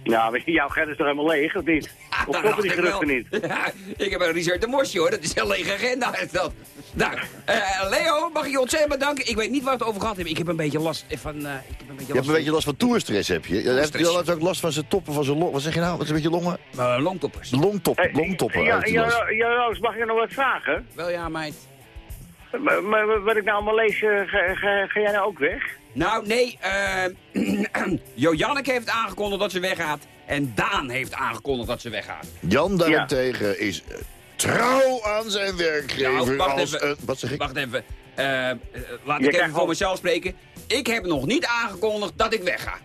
Ja, (laughs) maar jouw geld is toch helemaal leeg, of niet? Of dat kloppen die geruchten niet? Ja, ik heb een Richard de Mosje hoor, dat is een lege agenda is dat. Nou, eh, Leo, mag ik je ontzettend bedanken. Ik weet niet waar we het over gehad hebben. Ik heb een beetje last van... eh, ik heb een beetje Je hebt een beetje last van toerstress, heb je. Hij heeft, ook last van zijn toppen, van zijn long. Wat zeg je nou? Wat is een beetje longen? Uh, longtoppers. De longtop, Hey, longtoppen ja, last. ja, ja, Roos, mag ik nog wat vragen? Wel ja, meid. Maar, maar wat ik nou allemaal lees, ga, ga, ga jij nou ook weg? Nou, nee, (clears throat) Janneke heeft aangekondigd dat ze weggaat. En Daan heeft aangekondigd dat ze weggaat. Jan daarentegen is eh, trouw aan zijn werkgever. Nou, wacht als even. wat zeg ik? Wacht even. Eh, eh, laat Je ik even voor al- mezelf spreken. Ik heb nog niet aangekondigd dat ik wegga.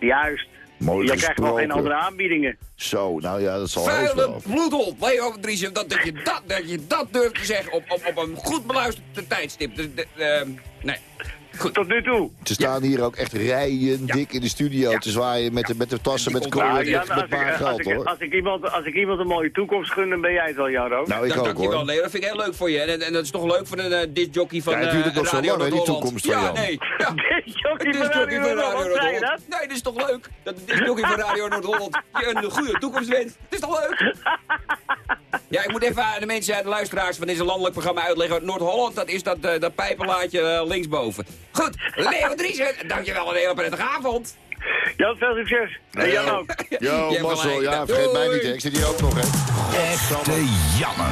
Juist. Mooi je krijgt wel geen andere aanbiedingen. Zo, nou ja, dat zal heus Vuile wel. bloedhond. Leo Driesem, dat, dat, je dat, dat je dat durft te zeggen op, op, op een goed beluisterd tijdstip. Dus, de- ehm, nee. Goed. Tot nu toe. Ze staan hier ook echt rijen dik in de studio te zwaaien met de, met de tassen met kolen. Nou, echt Jan, met een ik, paar als, geld ik, hoor. als, ik iemand, als ik iemand een mooie toekomst gun, dan ben jij het wel, Jan Roos. Nou, ik Dank- ook dankjewel, hoor. Leo. Dat vind ik heel leuk voor je. En, en, en dat is toch leuk voor een uh, discjockey van Ja, eh, duurt ook nog zo lang, die toekomst van Ja, nee. (laughs) Ja. Disjockey Een van Radio Noord-Holland, je dat? Nee, dat is toch leuk? Dat de discjockey van Radio Noord-Holland (laughs) je een goede toekomst wenst. Het is toch leuk? (laughs) Ja, ik moet even aan de mensen, de luisteraars van deze landelijk programma uitleggen. Noord-Holland, dat is dat, eh, dat pijpenlaadje eh, linksboven. Goed, Leo Driesen, dankjewel en een hele prettige avond. Jan, veel succes. En Jan ook. (laughs) Hebt Marcel, ja, vergeet mij niet, hè. ik zit hier ook nog, hè. Echte Janne.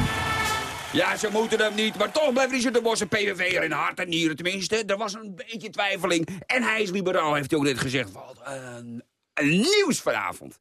Ja, ze moeten hem niet, maar toch blijft Richard de Bos een PVV'er in hart en nieren. Tenminste, er was een beetje twijfeling. En hij is liberaal, heeft hij ook net gezegd. Wat een nieuws vanavond.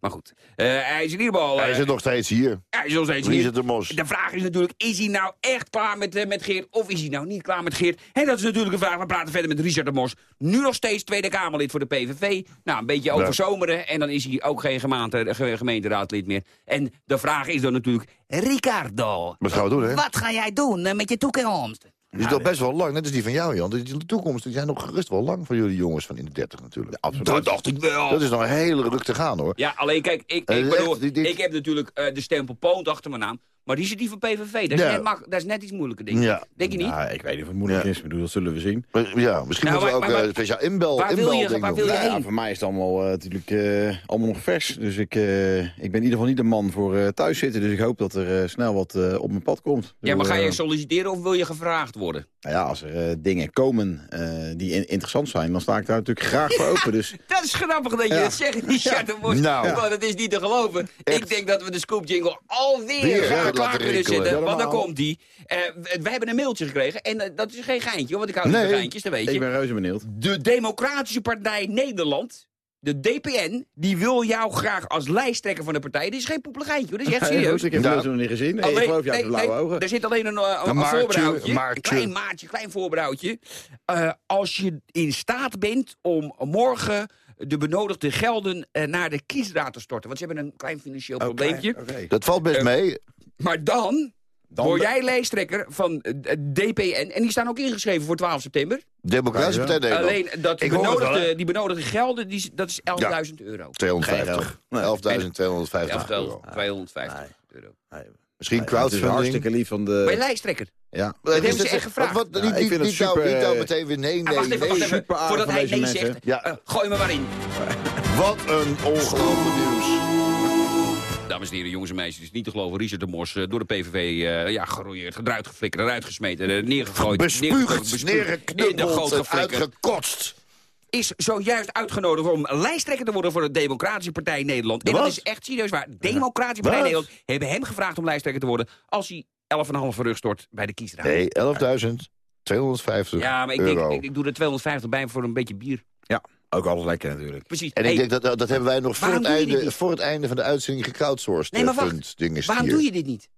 Maar goed, eh, hij is in ieder geval... Hij is eh, er nog steeds hier. hij is nog steeds hier. de mos? De vraag is natuurlijk, is hij nou echt klaar met, eh, met Geert of is hij nou niet klaar met Geert? En dat is natuurlijk een vraag. We praten verder met Richard de Mos. Nu nog steeds Tweede Kamerlid voor de PVV. Nou, een beetje overzomeren en dan is hij ook geen gemeente, ge- gemeenteraadlid meer. En de vraag is dan natuurlijk, Ricardo. Wat gaan we doen, hè? Wat ga jij doen met je toekomst? Die is toch best wel lang, net als die van jou, Jan. De toekomst die zijn nog gerust wel lang voor jullie jongens van in de 30 natuurlijk. Absoluut. Dat dacht ik wel. Dat is nog een hele ruk te gaan, hoor. Ja, alleen kijk, ik, Eh, ik, echt, bedoel, ik heb natuurlijk eh, de stempel Poont achter mijn naam. Maar die zit die van PVV. Dat is, Ja. net, mak- dat is net iets moeilijker, denk ik. Ja. Denk je niet? Nou, ik weet niet of het moeilijk Ja. is. Ik bedoel, dat zullen we zien. Maar, ja, misschien Nou, moeten we maar- ook maar- eh, een speciaal inbel, waar wil je- inbel waar wil je Ja, heen? voor mij is het allemaal eh, natuurlijk eh, allemaal nog vers. Dus ik, eh, ik ben in ieder geval niet de man voor eh, thuis zitten. Dus ik hoop dat er eh, snel wat eh, op mijn pad komt. Ja, maar ga je solliciteren of wil je gevraagd worden? nou ja, als er eh, dingen komen eh, die in- interessant zijn, dan sta ik daar natuurlijk graag voor open. Dus (laughs) Dat is grappig dat je Ja. het zegt, Mos. Nou. Maar dat is niet te geloven. Ik denk dat we de Scoop Jingle alweer Klaar kunnen rinkelen. zitten. Want dan komt die. Eh, we hebben een mailtje gekregen. En eh, dat is geen geintje, want ik hou niet Nee. van geintjes, dat weet ik je. ben reuze benieuwd. De Democratische Partij Nederland... De DPN, die wil jou graag als lijsttrekker van de partij. Dit is geen poepelig geintje, hoor. Dit is echt serieus. ik heb Ja. het nog niet gezien. Nee, Alleen- ik geloof jou nee, de blauwe nee, ogen. Er zit alleen een, eh, een, maartje, klein maatje, klein voorbehoudje. Eh, als je in staat bent om morgen de benodigde gelden eh, naar de kiesraad te storten. Want ze hebben een klein financieel Oké, probleempje. oké. Dat valt best mee. Maar dan, Dan word jij lijsttrekker van eh, DPN. En die staan ook ingeschreven voor 12 september. Democratische Ja, Partij Nederland. Alleen dat het wel, benodigde, die benodigde gelden, die, is- dat is 11.000 euro. 250. Nee. 11.250 euro. 11.250 euro. Misschien Het is crowdfunding. hartstikke lief van de... Ben je lijsttrekker? Ja. Dat hebben ze het- echt gevraagd. Wat, wat, Ja, niet, ik vind het niet, nou, super, niet nou eh, meteen weer nee, Ah, nee, wacht even, nee. wacht even. super aardig Voordat hij nee mensen. zegt, Ja. eh, gooi me maar in. Wat een ongelooflijk nieuws. Dames en heren, jongens en meisjes, is niet te geloven. Richard de Mos eh, door de PVV eh ja, gerooieerd, gedraaid geflikkerd, eruit gesmeten, eh, neergegooid. Bespuugd, neergeknuppeld uitgekotst. Is zojuist uitgenodigd om lijsttrekker te worden voor de Democratische Partij Nederland. En Wat? dat is echt serieus waar. Democratische Partij Wat? Nederland hebben hem gevraagd om lijsttrekker te worden... als hij 11,5 rug stort bij de kiesraad. Nee, 11.250 Ja, maar ik, euro. denk, ik, ik doe er 250 bij voor een beetje bier. Ja, ook alles lekker natuurlijk. Precies. En Hey, ik denk dat, dat hebben wij nog voor het, je einde, voor het einde van de uitzending gecrowdsourced. Nee, maar eh, wacht. punt, ding is waarom hier. doe je dit niet?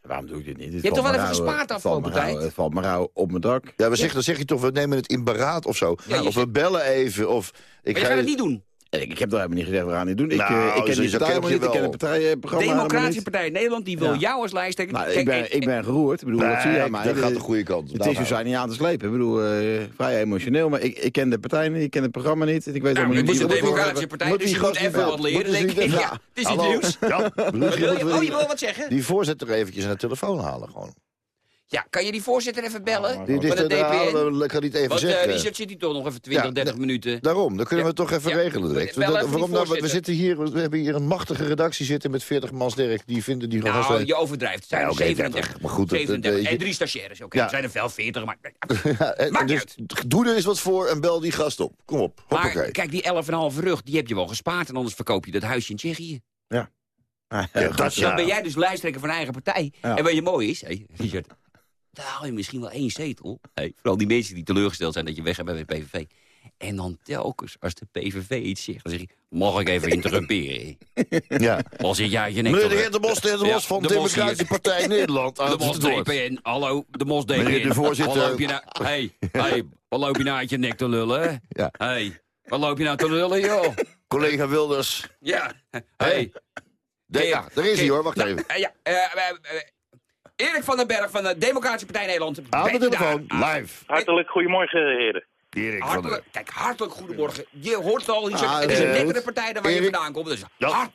Waarom doe ik dit niet? hebt toch wel even gespaard de afgelopen tijd? Het valt me rauw op mijn dak. Ja, we zeggen, dan zeg je toch, we nemen het in beraad of zo. Ja, je of we bellen even. Of, ik Maar je ga gaat het niet doen. Ik, ik heb daar helemaal niet gezegd, we gaan niet doen. Ik, Nou, eh, ik ken die partij niet, ik ken het partijprogramma Democratische. Partij Nederland, die wil Ja. jou als lijsttrekker. Nou, ik, ben, en- ik ben geroerd. Ik bedoel, dat zie je aan mij. dat gaat De- de goede kant. Het Nou, is, we zijn niet aan te slepen. Ik bedoel, eh, vrij emotioneel. Maar ik, ik ken de partij niet, ik ken het programma niet. Ik weet Nou, helemaal het niet is een democratische partij, Moet dus je moet even wat leren. denk ik. Ja, het is iets nieuws. Wat Oh, die- je wil wat zeggen? Die voorzitter eventjes aan de telefoon halen gewoon. Ja, kan je die voorzitter even bellen? De DPN? we- ik kan niet even Want eh, zeggen. Richard zit hier toch nog even 20, Ja, 30 nee. minuten. Daarom, dan kunnen we het toch even Ja. regelen direct. Even die waarom nou? We zitten hier, we hebben hier een machtige redactie zitten met 40 man sterk. Die vinden die gewoon... Nou, je overdrijft. Het zijn Ja, er oké, 37. 30. Maar goed, dat- dat 37. weet je. En drie stagiaires. Oké, Ja. het zijn er wel 40, maar... (laughs) Ja, en- Maakt dus doe er eens wat voor en bel die gast op. Kom op, Maar hoppakee. kijk, die 11,5 rug, die heb je wel gespaard. En anders verkoop je dat huisje in Tsjechië. Ja. Ja, dat Dan ben jij dus lijsttrekker van eigen partij. Ja. En wat je mooi is, hey, Richard, dan haal je misschien wel één zetel. Hey, vooral die mensen die teleurgesteld zijn dat je weg hebt bij de PVV. En dan telkens, als de PVV iets zegt, dan zeg ik... Mag ik even interrumperen? Ja. Al zit jij je Meneer de heer De Mos, de heer De Ja, Mos van de Democratische hier. Partij (laughs) Nederland. aan De. DPN, hallo, de Mos DPN. Meneer de voorzitter. Wat loop je nou... Hey, hey, wat loop je nou uit je nek te lullen, hè? Ja. Hey, wat loop je nou te lullen, joh? Collega Wilders. Ja, hey. De- ja, daar is hij hoor, wacht Nou, even. eh, ja, eh, Erik van den Berg van de Democratische Partij Nederland. Aan de telefoon, live. Hartelijk goedemorgen, heren. Erik van Hartelijk, kijk, hartelijk goedemorgen. Je hoort al, Ah, het is een goed. partij dan waar je vandaan komt. Dus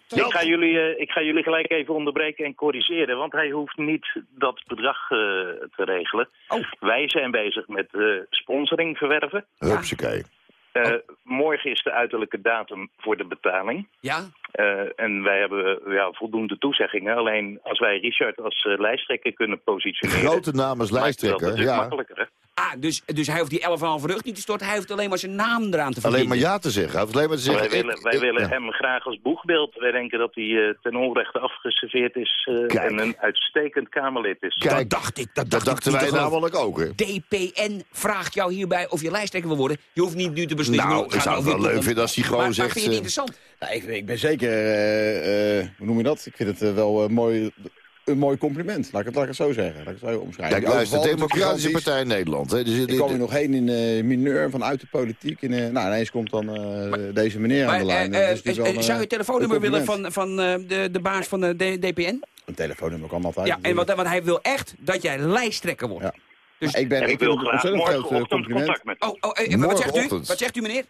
Ik ga, jullie, eh, ik ga jullie gelijk even onderbreken en corrigeren, want hij hoeft niet dat bedrag eh, te regelen. Wij zijn bezig met eh, sponsoring verwerven. Hupsakee. Eh, Morgen is de uiterlijke datum voor de betaling. Ja? Eh, en wij hebben ja, voldoende toezeggingen. Alleen als wij Richard als eh, lijsttrekker kunnen positioneren... Grote naam als het lijsttrekker, ja. makkelijker, hè? Ah, dus, dus hij hoeft die 11,5 rug niet te storten. Hij hoeft alleen maar zijn naam eraan te Alleen verbinden. maar ja te zeggen. Hij hoeft alleen maar te zeggen. wij ik- willen, wij ik- willen ja. hem graag als boegbeeld. Wij denken dat hij eh, ten onrechte afgeserveerd is eh, en een uitstekend Kamerlid is. Kijk, dacht ik. Dat, dat dachten wij namelijk ook, hè? DPN vraagt jou hierbij of je lijsttrekker wil worden. Je hoeft niet nu te beslissen. Nou, Het ik zou het over wel leuk vinden als hij gewoon maar, zegt, Maar vind je het interessant? Nou, ik, ik ben zeker, eh, eh, hoe noem je dat? Ik vind het eh, wel mooi, een mooi compliment. Laat ik het, laat ik het zo zeggen. Laat ik het zo omschrijven. Kijk, luister, natuurlijk Democratische. Partij Nederland. Hè? Dus, Ik kwam hier nog heen in eh mineur vanuit de politiek. En, eh, nou, ineens komt dan eh, deze meneer aan de lijn. Dus wel, zou je het telefoonnummer een willen van, van eh, de, de baas van de D- DPN? Een telefoonnummer kan altijd. Ja, en want, want hij wil echt dat jij lijsttrekker wordt. Dus, Maar ik ben- En ik ik wil graag ontzettend groot, morgenochtend contact met hem. Oh, oh, eh, wat zegt u? Wat zegt u, meneer?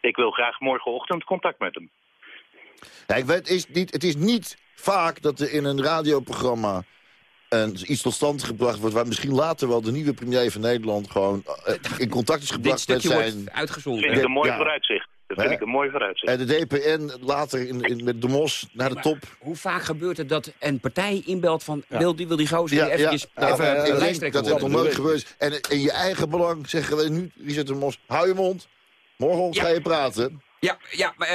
Ik wil graag morgenochtend contact met hem. Ja, ik weet, het, is niet, het is niet vaak dat er in een radioprogramma iets tot stand gebracht wordt... waar misschien later wel de nieuwe premier van Nederland gewoon eh, in contact is Dit gebracht met stukje zijn... wordt uitgezonden. vind ik een mooi Ja. vooruitzicht. Dat vind ik een mooi vooruitzicht. En de DPN later in, in, met de Mos naar de top. Hoe vaak gebeurt het dat een partij inbelt van... Ja. Wil, die, wil die gozer Ja, eventjes ja, even ik denk lijsttrekker dat het nog nooit gebeurd is. En in je eigen belang zeggen we nu, Richard de Mos, hou je mond. Morgen ga je praten. Ja, ja maar,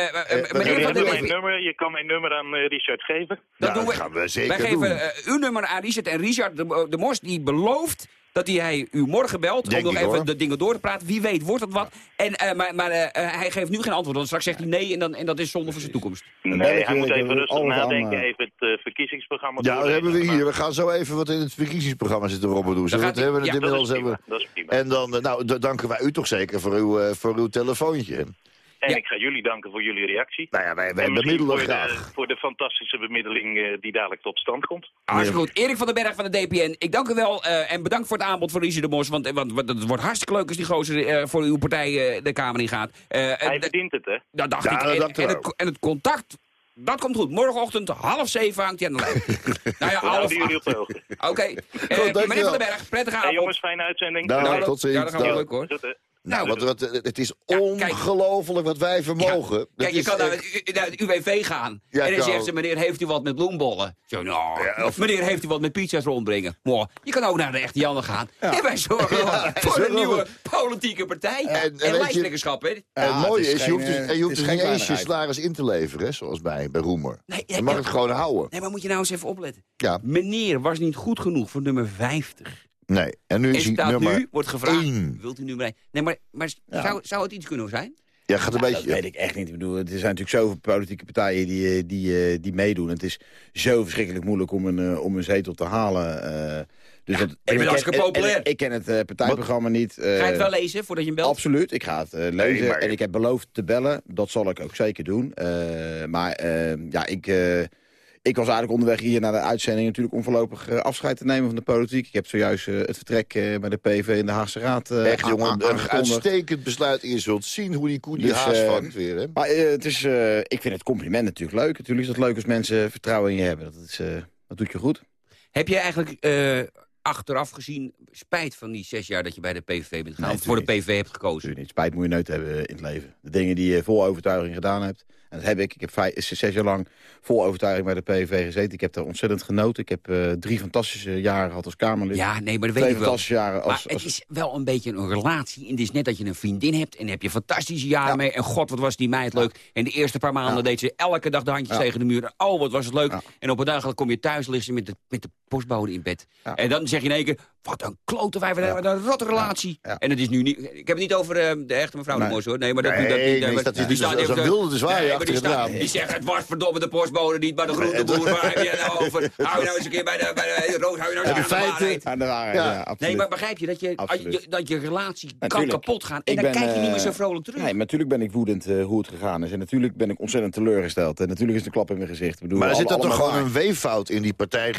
meneer Van der nummer, je kan mijn nummer aan eh, Richard geven. dat doen we. gaan we zeker Wij geven doen. eh, uw nummer aan Richard. En Richard de, de Mos die belooft dat hij, hij u morgen belt... Denk om nog even hoor. de dingen door te praten. Wie weet wordt het wat. En, eh, maar maar hij geeft nu geen antwoord. Want straks zegt hij nee en, dan, en dat is zonde voor zijn toekomst. Nee, belletje, hij moet even rustig aan, nadenken, even het eh, verkiezingsprogramma Ja, dat hebben we hier. We gaan zo even wat in het verkiezingsprogramma zitten robben doen. Dat hebben we ja, het dat is inmiddels prima, hebben. dat is prima. En dan nou, danken wij u toch zeker voor uw, voor uw telefoontje. En Ja. ik ga jullie danken voor jullie reactie. Nou ja, wij, wij bemiddelen voor de, graag. voor de fantastische bemiddeling eh, die dadelijk tot stand komt. Hartstikke goed. Erik van den Berg van de DPN, ik dank u wel. eh, en bedankt voor het aanbod van Richard de Mos. Want, eh, want, want het wordt hartstikke leuk als die gozer voor uw partij eh, de Kamer in gaat. Eh, Hij en- verdient het, hè? Dat dacht Ja, ik. En, het, en het contact, dat komt goed. Morgenochtend half zeven hangt hij aan de lijn. (laughs) nou ja, half jullie op acht. de hoogte. Oké. Meneer Van den Berg, prettige Hey, avond. jongens, fijne uitzending. Nou, tot ziens. Ja, dat gaat wel leuk hoor. Hè. Nou, wat, wat, het is ongelooflijk wat wij vermogen. Kijk, je kan naar echt- het, naar het UWV gaan. Ja, en dan kan. zegt ze, meneer, heeft u wat met bloembollen? Zo, nou, Ja, of- meneer, heeft u wat met pizza's rondbrengen? Mooi. Je kan ook naar de echte Janne gaan. En wij zorgen wel (laughs) voor een nieuwe politieke partij. En- en lijsttrekkerschap, hè? Het het mooie is is, je hoeft, dus, eh, en je hoeft dus geen eens je salaris in te leveren, hè, zoals bij, bij Roemer. Nee, je mag het gewoon houden. Nee, maar moet je nou eens even opletten. Ja, Meneer was niet goed genoeg voor nummer 50. Nee. En nu En is hij staat nummer nu, wordt gevraagd, één. wilt u nummer 1? Nee, maar, maar zou, zou het iets kunnen zijn? Ja, gaat een Ja, beetje... Dat weet ik echt niet. Ik bedoel, er zijn natuurlijk zoveel politieke partijen die, eh, die, eh, die meedoen. Het is zo verschrikkelijk moeilijk om een, eh, om een zetel te halen. eh. dus dat, ik hartstikke ken- en- en populair. Ik ken het eh, partijprogramma niet. Ga je het wel lezen voordat je hem belt? Absoluut, ik ga het eh, lezen. maar- En ik heb beloofd te bellen. Dat zal ik ook zeker doen. Eh, maar ja, ik, eh, ik was eigenlijk onderweg hier naar de uitzending... natuurlijk om voorlopig eh, afscheid te nemen van de politiek. Ik heb zojuist eh, het vertrek eh, bij de PV in de Haagse Raad eh, Echt, jongen, een uitstekend besluit. En je zult zien hoe die koe die Dus, haas vangt weer, hè? Maar het is, eh, ik vind het compliment natuurlijk leuk. Natuurlijk is het leuk als mensen vertrouwen in je hebben. Dat, is, eh, dat doet je goed. Heb je eigenlijk eh, achteraf gezien spijt van die zes jaar dat je bij de PVV bent gegaan? Nee, of voor de PVV hebt gekozen? Niet. Spijt moet je nooit hebben in het leven. De dingen die je vol overtuiging gedaan hebt. En dat heb ik. Ik heb vijf, zes jaar lang vol overtuiging bij de PVV gezeten. Ik heb daar ontzettend genoten. Ik heb eh, drie fantastische jaren gehad als Kamerlid. Ja, nee, maar dat Twee weet ik wel. fantastische jaren als... maar het als is wel een beetje een relatie. En het is net dat je een vriendin hebt en heb je fantastische jaren mee. En god, wat was die meid leuk. En de eerste paar maanden deed ze elke dag de handjes tegen de muur. En Oh, wat was het leuk. En op een dag kom je thuis, ligt ze met de, met de postbode in bed. En dan zeg je in één keer, wat een klote wijf, wat een rotte relatie. En het is nu niet... Ik heb het niet over eh, de echte mevrouw Nee. de Mos, hoor. Nee, maar dat... Nee, dat, nee, dat is dus zo- wilde achter die, het raam. die zegt, het was verdomme de postbode niet, maar de groenteboer. (laughs) Waar heb je het nou over? Hou je nou eens een keer bij de, bij de rood, hou je nou eens een keer aan de waarheid. aan de waarheid, Ja. ja, absoluut. Nee, maar begrijp je dat je, dat je relatie kan kapot gaan en Ik dan ben, kijk je niet meer eh, zo vrolijk terug. Nee, natuurlijk ben ik woedend eh, hoe het gegaan is. En natuurlijk ben ik ontzettend teleurgesteld. En natuurlijk is een klap in mijn gezicht. Ik bedoel, Maar er zit dan toch gewoon waar. een weeffout in die partij.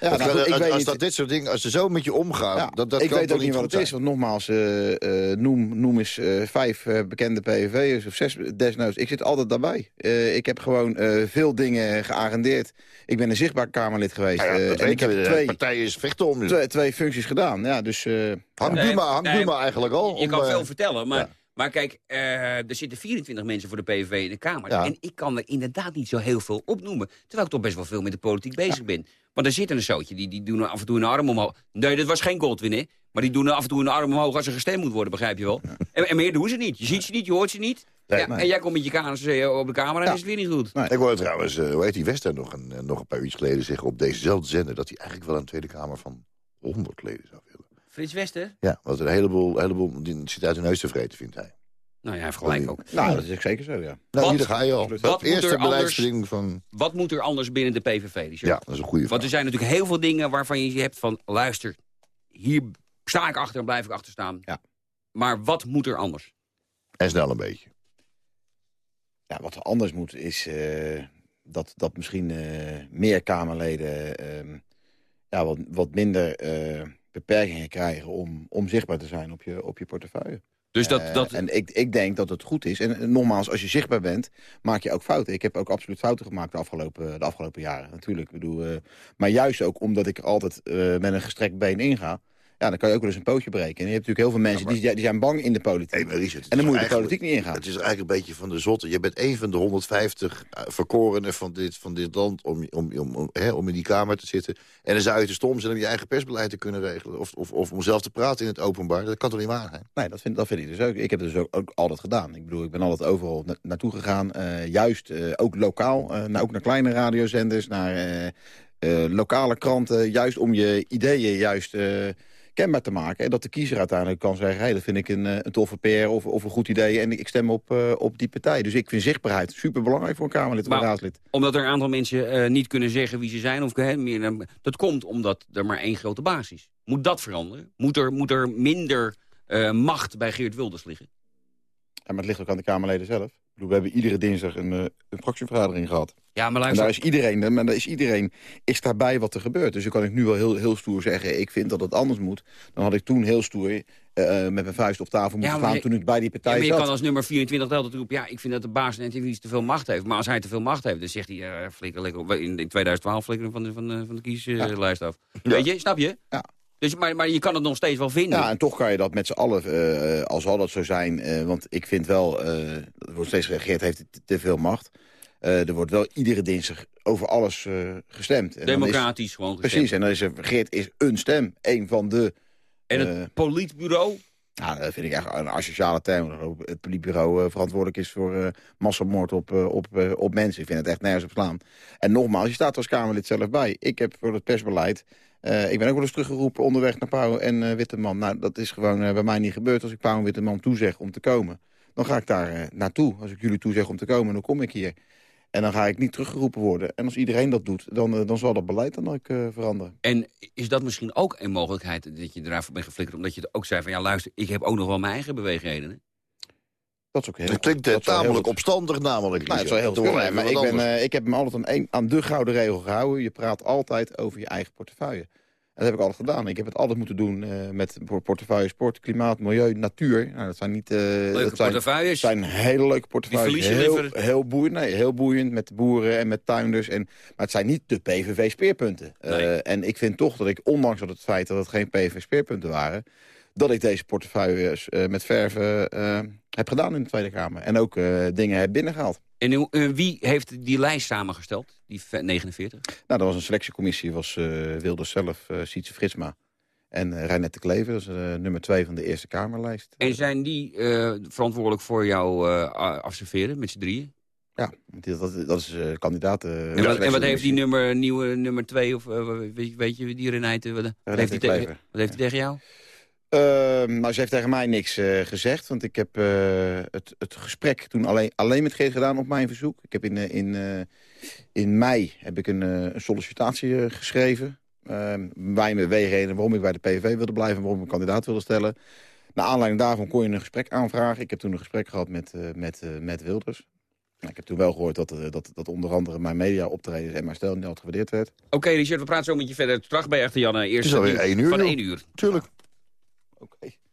Ja, Dat- nou goed, ik als weet als niet- dat dit soort dingen, als ze zo met je omgaan, Ja, dat, dat ik kan weet toch ook niet wat het is, want nogmaals, eh, eh, noem, noem eens eh, vijf eh, bekende PVV'ers of zes desnoods. Ik zit altijd daarbij. Eh, ik heb gewoon eh, veel dingen geagendeerd. Ik ben een zichtbaar Kamerlid geweest. Ja, ja, eh, en ik heb twee, partij is vechten om twee, twee functies gedaan. Ja, dus, eh, Hangt Nee, Buma, hangt nee, Buma eigenlijk al? Je om, kan veel vertellen, maar, ja. maar kijk, eh, er zitten 24 mensen voor de PVV in de Kamer. Ja. En ik kan er inderdaad niet zo heel veel opnoemen. Terwijl ik toch best wel veel met de politiek bezig ben. Want er zit een zootje, die, die doen af en toe een arm omhoog. Nee, dat was geen Goldwin, hè? Maar die doen af en toe een arm omhoog als er gestemd moet worden, begrijp je wel? En, en meer doen ze niet. Je ziet ze niet, je hoort ze niet. Nee, ja, nee. En jij komt met je kanus eh, op de Kamer en Ja. is het weer niet goed. Ik hoorde trouwens, eh, hoe heet die Wester nog een, eh, nog een paar uur geleden zeggen op dezezelfde zender... dat hij eigenlijk wel een Tweede Kamer van 100 leden zou willen. Frits Wester? Ja, wat een heleboel, heleboel die zit uit hun neus te vreten, vindt hij. Nou ja, hij heeft gelijk ook. nou, dat is zeker zo, ja. Nou, Wat- hier ga je al. wat eerste er anders- beleidsding van... Wat moet er anders binnen de PVV? Richard? Ja, dat is een goede vraag. Want er zijn natuurlijk heel veel dingen waarvan je hebt van... luister, hier sta ik achter en blijf ik achter staan. Ja. Maar wat moet er anders? En snel een beetje. Ja, wat er anders moet is eh, dat, dat misschien eh, meer Kamerleden ehm, ja, wat, wat minder eh, beperkingen krijgen om, om zichtbaar te zijn op je, op je portefeuille. Dus dat, dat, En ik, ik denk dat het goed is. En nogmaals, als je zichtbaar bent, maak je ook fouten. Ik heb ook absoluut fouten gemaakt de afgelopen, de afgelopen jaren. Natuurlijk. Ik bedoel, maar juist ook omdat ik er altijd met een gestrekt been inga. Ja, dan kan je ook wel eens een pootje breken. En je hebt natuurlijk heel veel mensen die, die zijn bang in de politiek. Hey, Richard, en dan moet je de politiek niet ingaan. Het is eigenlijk een beetje van de zotte. Je bent een van de 150 verkorenen van dit, van dit land om, om, om, om, hè, om in die Kamer te zitten. En dan zou je te stom zijn om je eigen persbeleid te kunnen regelen. Of, of, of om zelf te praten in het openbaar. Dat kan toch niet waar zijn? Nee, dat vind, dat vind ik dus ook. Ik heb het dus ook, ook altijd gedaan. Ik bedoel, ik ben altijd overal na- naartoe gegaan. eh, juist, eh, ook lokaal. eh, naar, ook naar kleine radiozenders, naar eh, eh, lokale kranten. Juist om je ideeën juist eh, kenbaar te maken. En dat de kiezer uiteindelijk kan zeggen... Hey, dat vind ik een, eh, een toffe PR of, of een goed idee. En ik stem op, eh, op die partij. Dus ik vind zichtbaarheid superbelangrijk voor een Kamerlid of raadslid. omdat er een aantal mensen eh, niet kunnen zeggen wie ze zijn. Of, meer, dat komt omdat er maar één grote baas is. Moet dat veranderen? Moet er, moet er minder macht bij Geert Wilders liggen? Ja, maar het ligt ook aan de Kamerleden zelf. We hebben iedere dinsdag een, eh, een fractievergadering gehad. Ja, maar En daar is iedereen, maar daar is iedereen is daarbij wat er gebeurt. Dus dan kan ik nu wel heel, heel stoer zeggen, ik vind dat het anders moet. Dan had ik toen heel stoer eh, met mijn vuist op tafel moeten Ja, staan je- toen ik bij die ja, partij maar je zat. kan als nummer 24 altijd roepen... ja, ik vind dat de baas en iets te veel macht heeft. Maar als hij te veel macht heeft, dan zegt hij... eh flikker lekker op, in, in 2012 flikker van de, van de, van de kieslijst af. Weet je, snap je? Ja. Dus, maar, maar je kan het nog steeds wel vinden. Ja, en toch kan je dat met z'n allen, eh, als zal dat zo zijn... eh, want ik vind wel, eh er wordt steeds gereageerd, heeft te, te veel macht. Er wordt wel iedere dinsdag over alles gestemd. En is- Democratisch gewoon gestemd. Precies, en dan is er, Geert is een stem, een van de... En het politbureau? Nou, dat vind ik echt een asociale term. Het politiebureau eh, verantwoordelijk is voor eh, massamoord op, eh, op, op mensen. Ik vind het echt nergens op slaan. En nogmaals, je staat als Kamerlid zelf bij. Ik heb voor het persbeleid... ik ben ook wel eens teruggeroepen onderweg naar Pauw en eh, Witteman. Nou, dat is gewoon bij mij niet gebeurd. Als ik Pauw en Witteman toezeg om te komen, dan ga ik daar naartoe. Als ik jullie toezeg om te komen, dan kom ik hier. En dan ga ik niet teruggeroepen worden. En als iedereen dat doet, dan, eh, dan zal dat beleid dan ook eh, veranderen. En is dat misschien ook een mogelijkheid dat je eruit bent geflikkerd... omdat je ook zei van ja, luister, ik heb ook nog wel mijn eigen beweegredenen? Dat is ook heel Dat klinkt tamelijk goed. opstandig namelijk. Nou, is wel heel. Doe Maar ik, ben, eh, ik heb me altijd aan, één- aan de gouden regel gehouden. Je praat altijd over je eigen portefeuille. Dat heb ik altijd gedaan. Ik heb het altijd moeten doen eh, met por- portefeuille sport, klimaat, milieu, natuur. Nou, dat zijn niet... eh, dat zijn, portefeuilles. zijn hele leuke portefeuilles. Heel, liever? heel, boeiend, nee, heel boeiend met de boeren en met tuinders. En, maar het zijn niet de PVV-speerpunten. Eh, en ik vind toch dat ik, ondanks dat het feit dat het geen PVV-speerpunten waren... dat ik deze portefeuilles met verven heb gedaan in de Tweede Kamer. En ook eh, dingen heb binnengehaald. En hoe- eh, wie heeft die lijst samengesteld, die ve- 49? Nou, dat was een selectiecommissie, was eh Wilders zelf, eh Sietse Fritsma en uh, Reinette de Klever. Dat is eh, nummer twee van de Eerste Kamerlijst. En zijn die eh, verantwoordelijk voor jouw eh, a- afserveren met z'n drieën? Ja, dat, dat, is eh kandidaat. eh, En wat, en wat heeft die nummer, nieuwe nummer twee, of eh, weet, je- weet je die Renate, wat, heeft hij tegen, wat heeft hij tegen jou? Ehm, nou, ze heeft tegen mij niks eh, gezegd. Want ik heb eh, het, het gesprek toen alleen, alleen met Geert gedaan op mijn verzoek. Ik heb in, eh, in, eh, in mei heb ik een, een sollicitatie geschreven. Ehm bij me weerreden waarom ik bij de PVV wilde blijven. Waarom ik een kandidaat wilde stellen. Naar aanleiding daarvan kon je een gesprek aanvragen. Ik heb toen een gesprek gehad met, eh, met, eh, met Wilders. Nou, ik heb toen wel gehoord dat, eh, dat, dat onder andere mijn media optredens en mijn stijl niet altijd gewaardeerd werd. Oké, Richard, we praten zo met je verder. Terug bij Echte Janne. Eerst Het is alweer één uur, Van één uur. Tuurlijk. Oké.